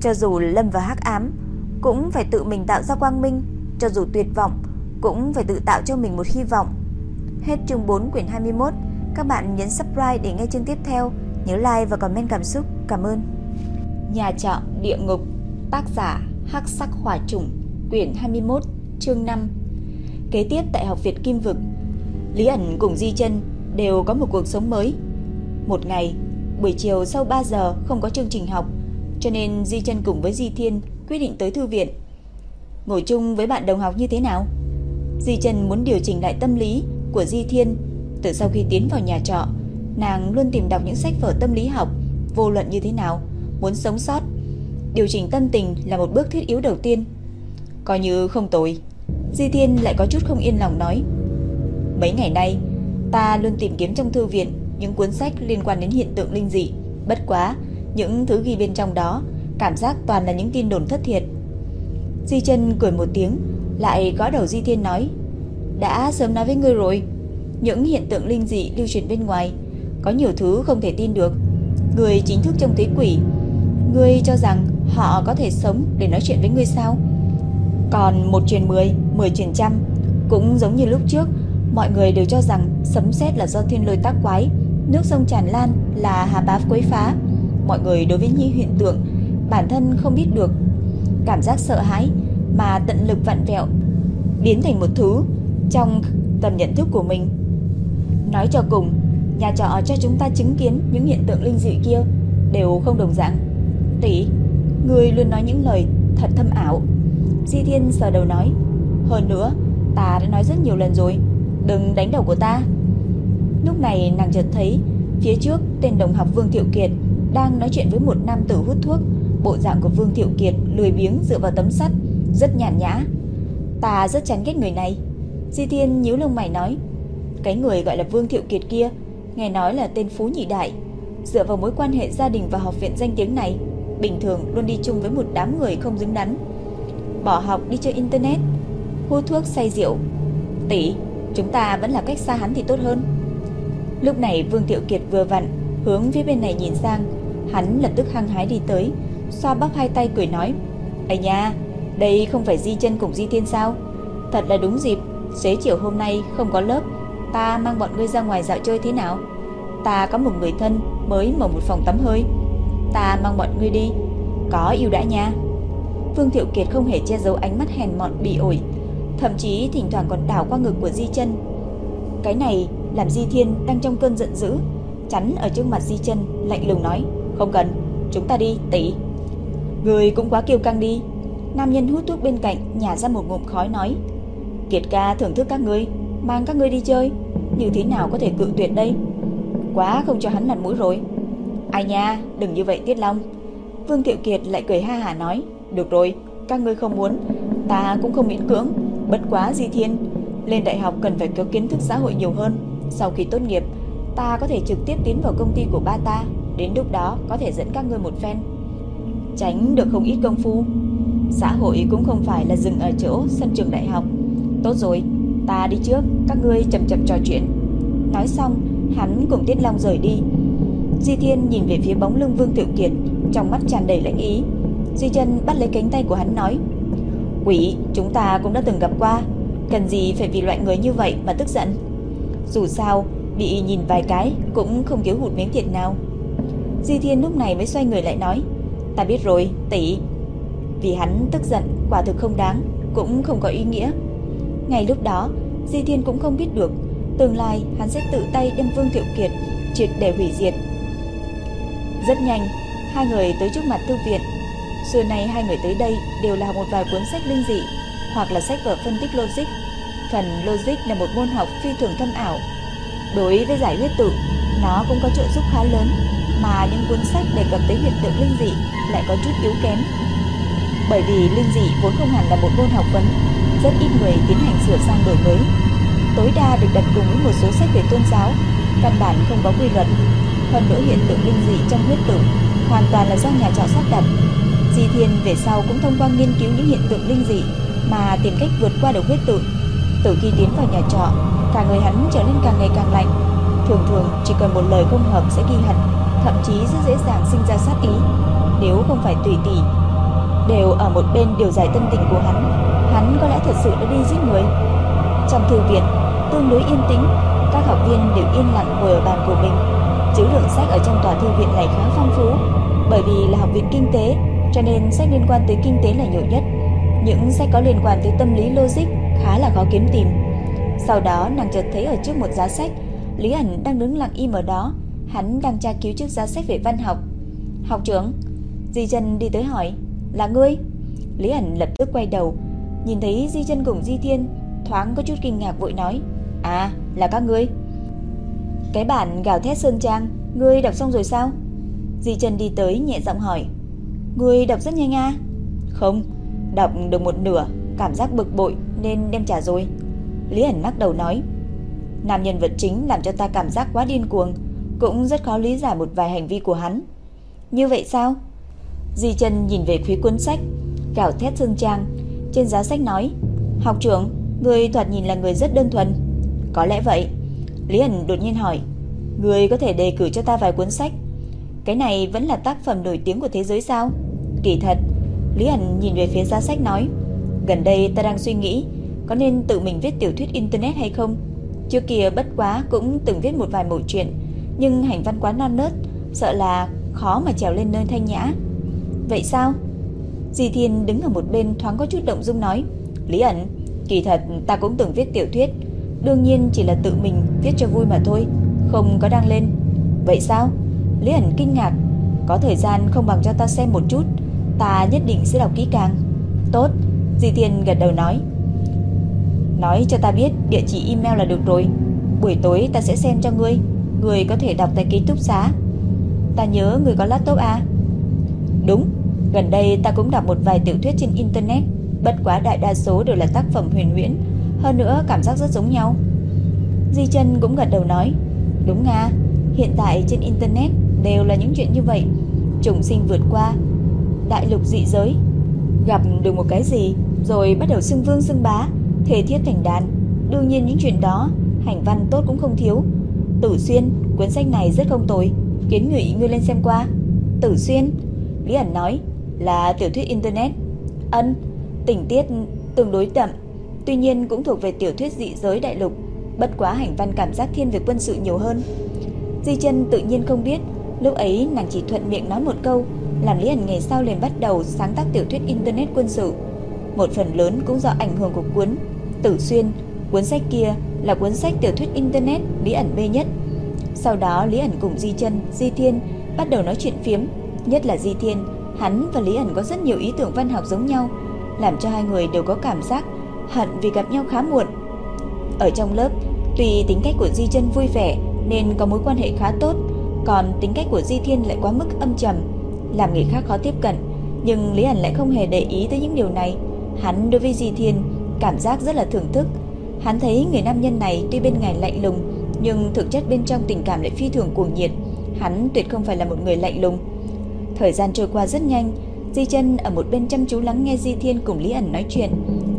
Cho dù lâm vào hắc ám, cũng phải tự mình tạo ra quang minh, cho dù tuyệt vọng cũng phải tự tạo cho mình một hy vọng. Hết chương 4 quyển 21, các bạn nhấn subscribe để nghe chương tiếp theo, nhớ like và comment cảm xúc. Cảm ơn. Nhà trọ địa ngục, tác giả Hắc Sắc Hỏa Trùng, quyển 21, chương 5. Kế tiếp tại học viện Kim Vực, Lý ẩn cùng Di Chân đều có một cuộc sống mới. Một ngày, buổi chiều sau 3 giờ không có chương trình học, cho nên Di Chân cùng với Di Thiên quyết định tới thư viện. Ngồi chung với bạn đồng học như thế nào? Di Trần muốn điều chỉnh lại tâm lý của Di Thiên. Từ sau khi tiến vào nhà trọ, nàng luôn tìm đọc những sách vở tâm lý học, vô luận như thế nào, muốn sống sót. Điều chỉnh tâm tình là một bước thiết yếu đầu tiên. Coi như không tồi. Di Thiên lại có chút không yên lòng nói Mấy ngày nay Ta luôn tìm kiếm trong thư viện Những cuốn sách liên quan đến hiện tượng linh dị Bất quá Những thứ ghi bên trong đó Cảm giác toàn là những tin đồn thất thiệt. Di chân cười một tiếng Lại gõ đầu Di Thiên nói Đã sớm nói với ngươi rồi. Những hiện tượng linh dị lưu truyền bên ngoài Có nhiều thứ không thể tin được. Người chính thức trong thế quỷ. Ngươi cho rằng họ có thể sống để nói chuyện với ngươi sao? Còn một truyền 10, 10 truyền trăm Cũng giống như lúc trước Mọi người đều cho rằng sấm sét là do thiên lôi tác quái Nước sông tràn lan là hà bá quấy phá. Mọi người đối với những hiện tượng Bản thân không biết được. Cảm giác sợ hãi Mà tận lực vặn vẹo Biến thành một thứ Trong tầm nhận thức của mình. Nói cho cùng, Nhà trọ cho chúng ta chứng kiến những hiện tượng linh dị kia Đều không đồng dạng. Tỷ, Người luôn nói những lời thật thâm ảo. Di Thiên sờ đầu nói, Hơn nữa, ta đã nói rất nhiều lần rồi, Đừng đánh đầu của ta. Lúc này nàng chợt thấy, Phía trước tên đồng học Vương Thiệu Kiệt Đang nói chuyện với một nam tử hút thuốc. Bộ dạng của Vương Thiệu Kiệt lười biếng dựa vào tấm sắt, Rất nhàn nhã. Ta rất chán ghét người này. Di Thiên nhíu lông mày nói, Cái người gọi là Vương Thiệu Kiệt kia, Nghe nói là tên Phú Nhị Đại. Dựa vào mối quan hệ gia đình và học viện danh tiếng này, Bình thường luôn đi chung với một đám người không dính đắn. Bỏ học đi chơi internet, Hút thuốc, say rượu. Tỷ, Chúng ta vẫn là cách xa hắn thì tốt hơn. Lúc này Vương Thiệu Kiệt vừa vặn Hướng phía bên này nhìn sang, Hắn lập tức hăng hái đi tới Xoa bắp hai tay cười nói, Ây nha Đây không phải Di chân cùng Di Thiên sao? Thật là đúng dịp, Xế chiều hôm nay không có lớp, Ta mang bọn ngươi ra ngoài dạo chơi thế nào? Ta có một người thân mới mở một phòng tắm hơi, Ta mang bọn ngươi đi. Có, yêu đã nha. Vương Thiệu Kiệt không hề che giấu ánh mắt hèn mọn, bị ổi, Thậm chí thỉnh thoảng còn đảo qua ngực của Di chân. Cái này làm Di Thiên đang trong cơn giận dữ, Chắn ở trước mặt Di chân, Lạnh lùng nói, Không cần, chúng ta đi, tỷ. Người cũng quá kiêu căng đi. Nam nhân hút thuốc bên cạnh nhả ra một ngụm khói nói, Kiệt ca thưởng thức các ngươi, Mang các ngươi đi chơi. Như thế nào có thể cự tuyệt đây? Quá không cho hắn mặt mũi rồi. Ai nha, đừng như vậy, Tiết Long. Vương Thiệu Kiệt lại cười ha hà nói, Được rồi, các ngươi không muốn, Ta cũng không miễn cưỡng. Bất quá Di Thiên, Lên đại học cần phải có kiến thức xã hội nhiều hơn. Sau khi tốt nghiệp, Ta có thể trực tiếp tiến vào công ty của ba ta. Đến lúc đó có thể dẫn các ngươi một phen. Tránh được không ít công phu. Xã hội cũng không phải là dừng ở chỗ sân trường đại học. Tốt rồi, Ta đi trước, Các ngươi chậm chậm trò chuyện. Nói xong, Hắn cùng Tiết Long rời đi. Di Thiên nhìn về phía bóng lưng Vương Tiểu Kiệt, Trong mắt tràn đầy lãnh ý. Di chân bắt lấy cánh tay của hắn nói, Quỷ, chúng ta cũng đã từng gặp qua. Cần gì phải vì loại người như vậy mà tức giận? Dù sao, Bị nhìn vài cái cũng không thiếu hụt miếng thịt nào. Di Thiên lúc này mới xoay người lại nói Ta biết rồi, tỷ. Vì hắn tức giận, quả thực không đáng, Cũng không có ý nghĩa. Ngay lúc đó, Di Thiên cũng không biết được, Tương lai hắn sẽ tự tay đem Vương Thiệu Kiệt Triệt để hủy diệt. Rất nhanh, Hai người tới trước mặt thư viện. Xưa nay hai người tới đây đều là một vài cuốn sách linh dị, Hoặc là sách vở phân tích logic. Phần logic là một môn học phi thường thâm ảo. Đối với giải huyết tự, Nó cũng có trợ giúp khá lớn. Mà những cuốn sách đề cập tới hiện tượng linh dị Lại có chút yếu kém. Bởi vì linh dị vốn không hẳn là một môn học vấn, Rất ít người tiến hành sửa sang đổi mới. Tối đa được đặt cùng với một số sách về tôn giáo, Căn bản không có quy luật. Hơn nữa hiện tượng linh dị trong huyết tử Hoàn toàn là do nhà trọ sắp đặt. Di Thiên về sau cũng thông qua nghiên cứu những hiện tượng linh dị Mà tìm cách vượt qua được huyết tử. Từ khi tiến vào nhà trọ, Cả người hắn trở nên càng ngày càng lạnh. Thường thường chỉ cần một lời không hợp sẽ ghi hận. Thậm chí rất dễ dàng sinh ra sát ý. Nếu không phải tùy tỉ, Đều ở một bên điều giải tâm tình của hắn Hắn có lẽ thật sự đã đi giết người. Trong thư viện, Tương đối yên tĩnh, Các học viên đều yên lặng ngồi ở bàn của mình. Chữ lượng sách ở trong tòa thư viện này khá phong phú, Bởi vì là học viện kinh tế, Cho nên sách liên quan tới kinh tế là nhiều nhất. Những sách có liên quan tới tâm lý logic Khá là khó kiếm tìm. Sau đó, nàng chợt thấy ở trước một giá sách, Lý ẩn đang đứng lặng im ở đó. Hắn đang tra cứu trước giá sách về văn học. Học trưởng Di chân đi tới hỏi Là ngươi? Lý ẩn lập tức quay đầu Nhìn thấy Di chân cùng Di Thiên Thoáng có chút kinh ngạc vội nói À là các ngươi. Cái bản gào thét Sơn Trang Ngươi đọc xong rồi sao? Di chân đi tới nhẹ giọng hỏi Ngươi đọc rất nhanh à? Không Đọc được một nửa Cảm giác bực bội nên đem trả rồi. Lý ẩn lắc đầu nói, nam nhân vật chính làm cho ta cảm giác quá điên cuồng, cũng rất khó lý giải một vài hành vi của hắn. Như vậy sao? Di chân nhìn về phía cuốn sách, gào thét dương trang, trên giá sách nói, học trưởng, người thoạt nhìn là người rất đơn thuần. Có lẽ vậy. Lý ẩn đột nhiên hỏi, người có thể đề cử cho ta vài cuốn sách. Cái này vẫn là tác phẩm nổi tiếng của thế giới sao? Kỳ thật, Lý ẩn nhìn về phía giá sách nói, gần đây ta đang suy nghĩ có nên tự mình viết tiểu thuyết internet hay không? Trước kia bất quá cũng từng viết một vài mẩu chuyện, nhưng hành văn quá non nớt, sợ là khó mà trèo lên nơi thanh nhã. Vậy sao? Di Thiên đứng ở một bên thoáng có chút động dung nói, Lý ẩn, kỳ thật ta cũng từng viết tiểu thuyết, đương nhiên chỉ là tự mình viết cho vui mà thôi, không có đăng lên. Vậy sao? Lý ẩn kinh ngạc, có thời gian không bằng cho ta xem một chút, ta nhất định sẽ đọc kỹ càng. Tốt, Di Thiên gật đầu nói, Nói cho ta biết địa chỉ email là được rồi Buổi tối ta sẽ xem cho ngươi người có thể đọc tại ký túc xá. Ta nhớ người có laptop à? Đúng Gần đây ta cũng đọc một vài tiểu thuyết trên internet. Bất quá đại đa số đều là tác phẩm huyền huyễn Hơn nữa cảm giác rất giống nhau. Di chân cũng gật đầu nói Đúng nga Hiện tại trên internet đều là những chuyện như vậy. Trùng sinh vượt qua Đại lục dị giới Gặp được một cái gì Rồi bắt đầu xưng vương xưng bá thể thiết thành đàn. Đương nhiên những chuyện đó, hành văn tốt cũng không thiếu. Tử Xuyên, cuốn sách này rất không tồi, kiến nghị ngươi lên xem qua. Tử Xuyên, Lý ẩn nói, là tiểu thuyết internet. Ân, tình tiết tương đối đậm, tuy nhiên cũng thuộc về tiểu thuyết dị giới đại lục, bất quá hành văn cảm giác thiên về quân sự nhiều hơn. Di chân tự nhiên không biết, lúc ấy nàng chỉ thuận miệng nói một câu, làm Lý ẩn ngày sau liền bắt đầu sáng tác tiểu thuyết internet quân sự. Một phần lớn cũng do ảnh hưởng của cuốn Tử Xuyên, cuốn sách kia là cuốn sách tiểu thuyết internet Lý ẩn mê nhất. Sau đó Lý ẩn cùng Di Chân, Di Thiên bắt đầu nói chuyện phiếm, nhất là Di Thiên, hắn và Lý ẩn có rất nhiều ý tưởng văn học giống nhau, làm cho hai người đều có cảm giác hận vì gặp nhau khá muộn. Ở trong lớp, tuy tính cách của Di Chân vui vẻ nên có mối quan hệ khá tốt, còn tính cách của Di Thiên lại quá mức âm trầm, làm người khác khó tiếp cận, nhưng Lý ẩn lại không hề để ý tới những điều này. Hắn đối với Di Thiên cảm giác rất là thưởng thức. Hắn thấy người nam nhân này tuy bên ngoài lạnh lùng, nhưng thực chất bên trong tình cảm lại phi thường cuồng nhiệt. Hắn tuyệt không phải là một người lạnh lùng. Thời gian trôi qua rất nhanh, Di Chân ở một bên chăm chú lắng nghe Di Thiên cùng Lý ẩn nói chuyện.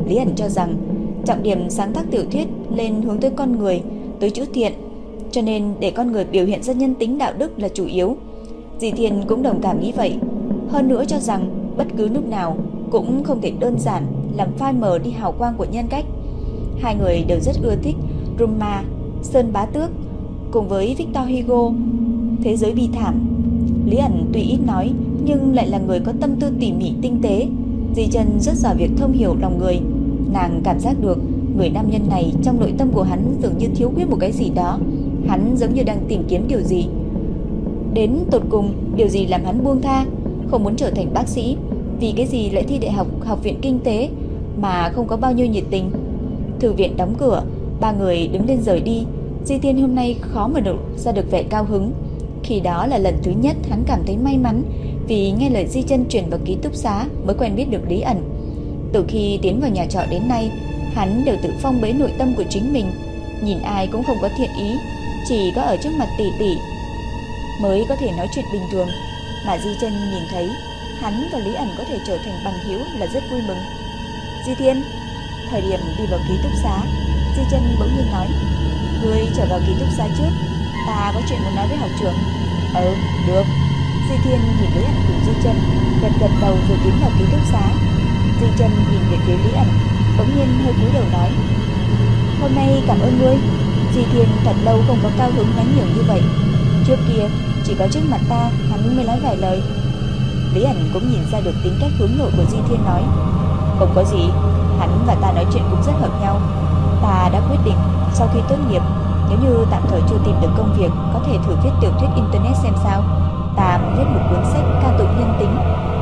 Lý ẩn cho rằng trọng điểm sáng tác tiểu thuyết lên hướng tới con người, tới chữ thiện, cho nên để con người biểu hiện ra nhân tính đạo đức là chủ yếu. Di Thiên cũng đồng cảm nghĩ vậy, hơn nữa cho rằng bất cứ lúc nào cũng không thể đơn giản làm phai mờ đi hào quang của nhân cách. Hai người đều rất ưa thích Roma, Sơn Bá Tước cùng với Victor Hugo, Thế giới bi thảm. Lý ẩn tuy ít nói nhưng lại là người có tâm tư tỉ mỉ tinh tế. Di chân rất giỏi việc thông hiểu lòng người. Nàng cảm giác được người nam nhân này trong nội tâm của hắn dường như thiếu khuyết một cái gì đó. Hắn giống như đang tìm kiếm điều gì. Đến tột cùng, điều gì làm hắn buông tha, không muốn trở thành bác sĩ, vì cái gì lại thi đại học học viện kinh tế mà không có bao nhiêu nhiệt tình. Thư viện đóng cửa, ba người đứng lên rời đi. Di Thiên hôm nay khó mà được ra được vẻ cao hứng. Khi đó là lần thứ nhất hắn cảm thấy may mắn vì nghe lời Di Chân truyền vào ký túc xá mới quen biết được Lý ẩn. Từ khi tiến vào nhà trọ đến nay, hắn đều tự phong bế nội tâm của chính mình, nhìn ai cũng không có thiện ý, chỉ có ở trước mặt tỷ tỷ mới có thể nói chuyện bình thường, mà Di Chân nhìn thấy hắn và Lý ẩn có thể trở thành bằng hữu là rất vui mừng. Di Thiên Thời điểm đi vào ký túc xá Di chân bỗng nhiên nói Ngươi trở vào ký túc xá trước Ta có chuyện muốn nói với học trưởng. Ừ, được. Di Thiên nhìn Lý ẩn cùng Di chân Gật gật đầu rồi tiến vào ký túc xá. Di chân nhìn về phía Lý ẩn Bỗng nhiên hơi cúi đầu nói Hôm nay cảm ơn ngươi. Di Thiên thật lâu không có cao hứng nhắn nhiều như vậy. Trước kia chỉ có trước mặt ta Hắn mới nói vài lời. Lý ẩn cũng nhìn ra được tính cách hướng nội của Di Thiên nói không có gì, hắn và ta nói chuyện cũng rất hợp nhau. Ta đã quyết định sau khi tốt nghiệp, nếu như tạm thời chưa tìm được công việc, có thể thử viết tiểu thuyết internet xem sao. Ta muốn viết một cuốn sách ca tụng nhân tính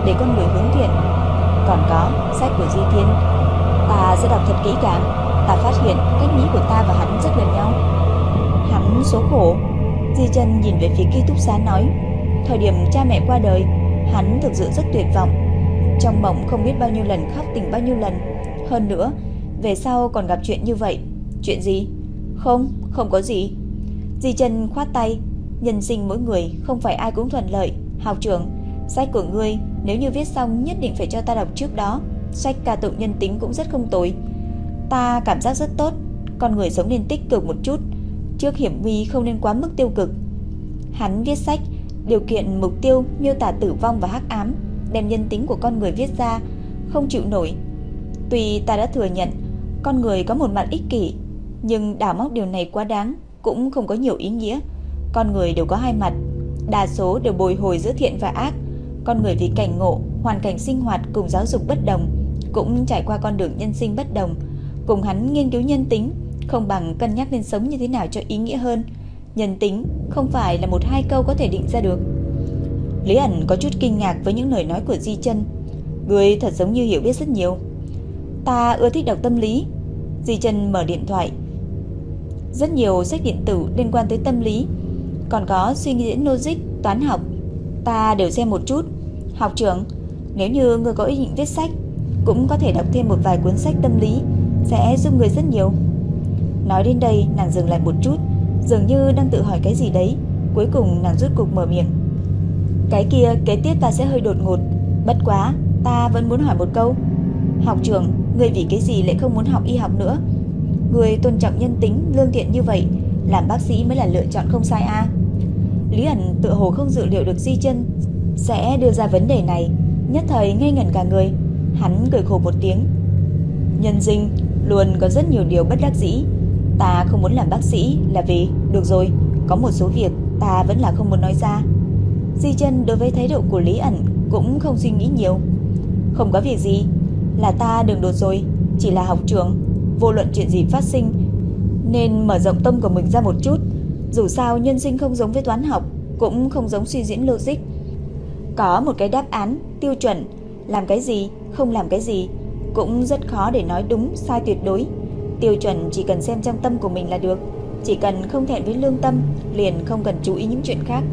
để con người hướng thiện. Còn có sách của Di Thiên, ta sẽ đọc thật kỹ càng. Ta phát hiện cách nghĩ của ta và hắn rất gần nhau. Hắn số khổ. Di chân nhìn về phía ký túc xá nói, thời điểm cha mẹ qua đời, hắn thực sự rất tuyệt vọng trong mộng không biết bao nhiêu lần khóc tỉnh bao nhiêu lần. Hơn nữa, Về sau còn gặp chuyện như vậy. Chuyện gì? Không, không có gì. Di chân khoát tay Nhân sinh mỗi người không phải ai cũng thuận lợi. Học trưởng, sách của ngươi Nếu như viết xong nhất định phải cho ta đọc trước đó. Sách ca tụng nhân tính cũng rất không tồi. Ta cảm giác rất tốt Con người sống nên tích cực một chút. Trước hiểm nguy không nên quá mức tiêu cực. Hắn viết sách Điều kiện mục tiêu miêu tả tử vong và hắc ám Đem nhân tính của con người viết ra Không chịu nổi. Tuy ta đã thừa nhận Con người có một mặt ích kỷ Nhưng đảo móc điều này quá đáng Cũng không có nhiều ý nghĩa. Con người đều có hai mặt Đa số đều bồi hồi giữa thiện và ác. Con người vì cảnh ngộ, hoàn cảnh sinh hoạt cùng giáo dục bất đồng Cũng trải qua con đường nhân sinh bất đồng. Cùng hắn nghiên cứu nhân tính Không bằng cân nhắc nên sống như thế nào cho ý nghĩa hơn. Nhân tính không phải là một hai câu có thể định ra được. Lý ẩn có chút kinh ngạc với những lời nói của Di chân. Người thật giống như hiểu biết rất nhiều. Ta ưa thích đọc tâm lý. Di chân mở điện thoại. Rất nhiều sách điện tử liên quan tới tâm lý. Còn có suy nghĩ logic, toán học. Ta đều xem một chút. Học trưởng Nếu như người có ý định viết sách Cũng có thể đọc thêm một vài cuốn sách tâm lý Sẽ giúp người rất nhiều. Nói đến đây nàng dừng lại một chút Dường như đang tự hỏi cái gì đấy. Cuối cùng nàng rút cục mở miệng. Cái kia kế tiếp ta sẽ hơi đột ngột. Bất quá ta vẫn muốn hỏi một câu. Học trưởng Người vì cái gì lại không muốn học y học nữa? Người tôn trọng nhân tính lương thiện như vậy Làm bác sĩ mới là lựa chọn không sai a. Lý ẩn tự hồ không dự liệu được Di chân Sẽ đưa ra vấn đề này. Nhất thời ngây ngẩn cả người Hắn cười khổ một tiếng. Nhân sinh luôn có rất nhiều điều bất đắc dĩ. Ta không muốn làm bác sĩ là vì Được rồi, có một số việc ta vẫn là không muốn nói ra. Di chân đối với thái độ của Lý ẩn Cũng không suy nghĩ nhiều. Không có việc gì là ta đường đột rồi Chỉ là học trường Vô luận chuyện gì phát sinh Nên mở rộng tâm của mình ra một chút. Dù sao nhân sinh không giống với toán học Cũng không giống suy diễn logic. Có một cái đáp án tiêu chuẩn Làm cái gì, không làm cái gì Cũng rất khó để nói đúng sai tuyệt đối. Tiêu chuẩn chỉ cần xem trong tâm của mình là được Chỉ cần không thẹn với lương tâm Liền không cần chú ý những chuyện khác.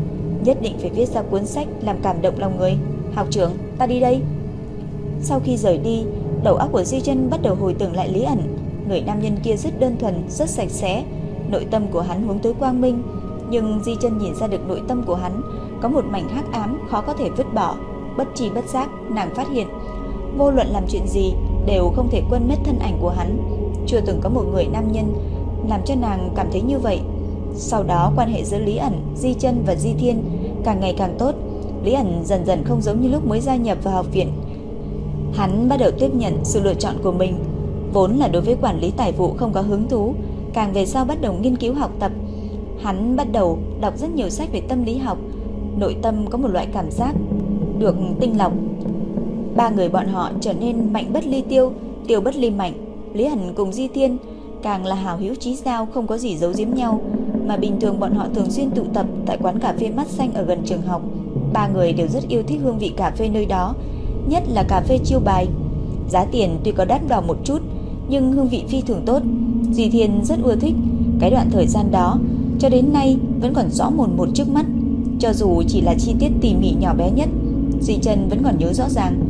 Nhất định phải viết ra cuốn sách Làm cảm động lòng người. Học trưởng ta đi đây. Sau khi rời đi Đầu óc của Di chân bắt đầu hồi tưởng lại Lý ẩn Người nam nhân kia rất đơn thuần Rất sạch sẽ Nội tâm của hắn hướng tới quang minh Nhưng Di chân nhìn ra được nội tâm của hắn Có một mảnh hắc ám khó có thể vứt bỏ Bất tri bất giác nàng phát hiện Vô luận làm chuyện gì Đều không thể quên mất thân ảnh của hắn chưa từng có một người nam nhân làm cho nàng cảm thấy như vậy. Sau đó quan hệ giữa Lý ẩn, Di chân và Di Thiên càng ngày càng tốt. Lý ẩn dần dần không giống như lúc mới gia nhập vào học viện. Hắn bắt đầu tiếp nhận sự lựa chọn của mình, vốn là đối với quản lý tài vụ không có hứng thú, càng về sau bắt đầu nghiên cứu học tập. Hắn bắt đầu đọc rất nhiều sách về tâm lý học, nội tâm có một loại cảm giác được tinh lọc. Ba người bọn họ trở nên mạnh bất ly tiêu, tiêu bất ly mạnh. Lý Hẳn cùng Di Thiên càng là hào hữu chí giao không có gì giấu giếm nhau, mà bình thường bọn họ thường xuyên tụ tập tại quán cà phê mắt xanh ở gần trường học. Ba người đều rất yêu thích hương vị cà phê nơi đó, nhất là cà phê chiêu bài. Giá tiền tuy có đắt đỏ một chút, nhưng hương vị phi thường tốt. Di Thiên rất ưa thích cái đoạn thời gian đó, cho đến nay vẫn còn rõ mồn một trước mắt. Cho dù chỉ là chi tiết tỉ mỉ nhỏ bé nhất, Di Trần vẫn còn nhớ rõ ràng.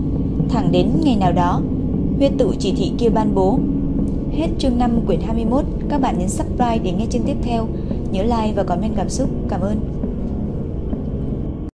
Thẳng đến ngày nào đó, huyết tự chỉ thị kia ban bố Hết chương 5 quyển 21, các bạn nhấn subscribe để nghe chương tiếp theo. Nhớ like và comment cảm xúc. Cảm ơn.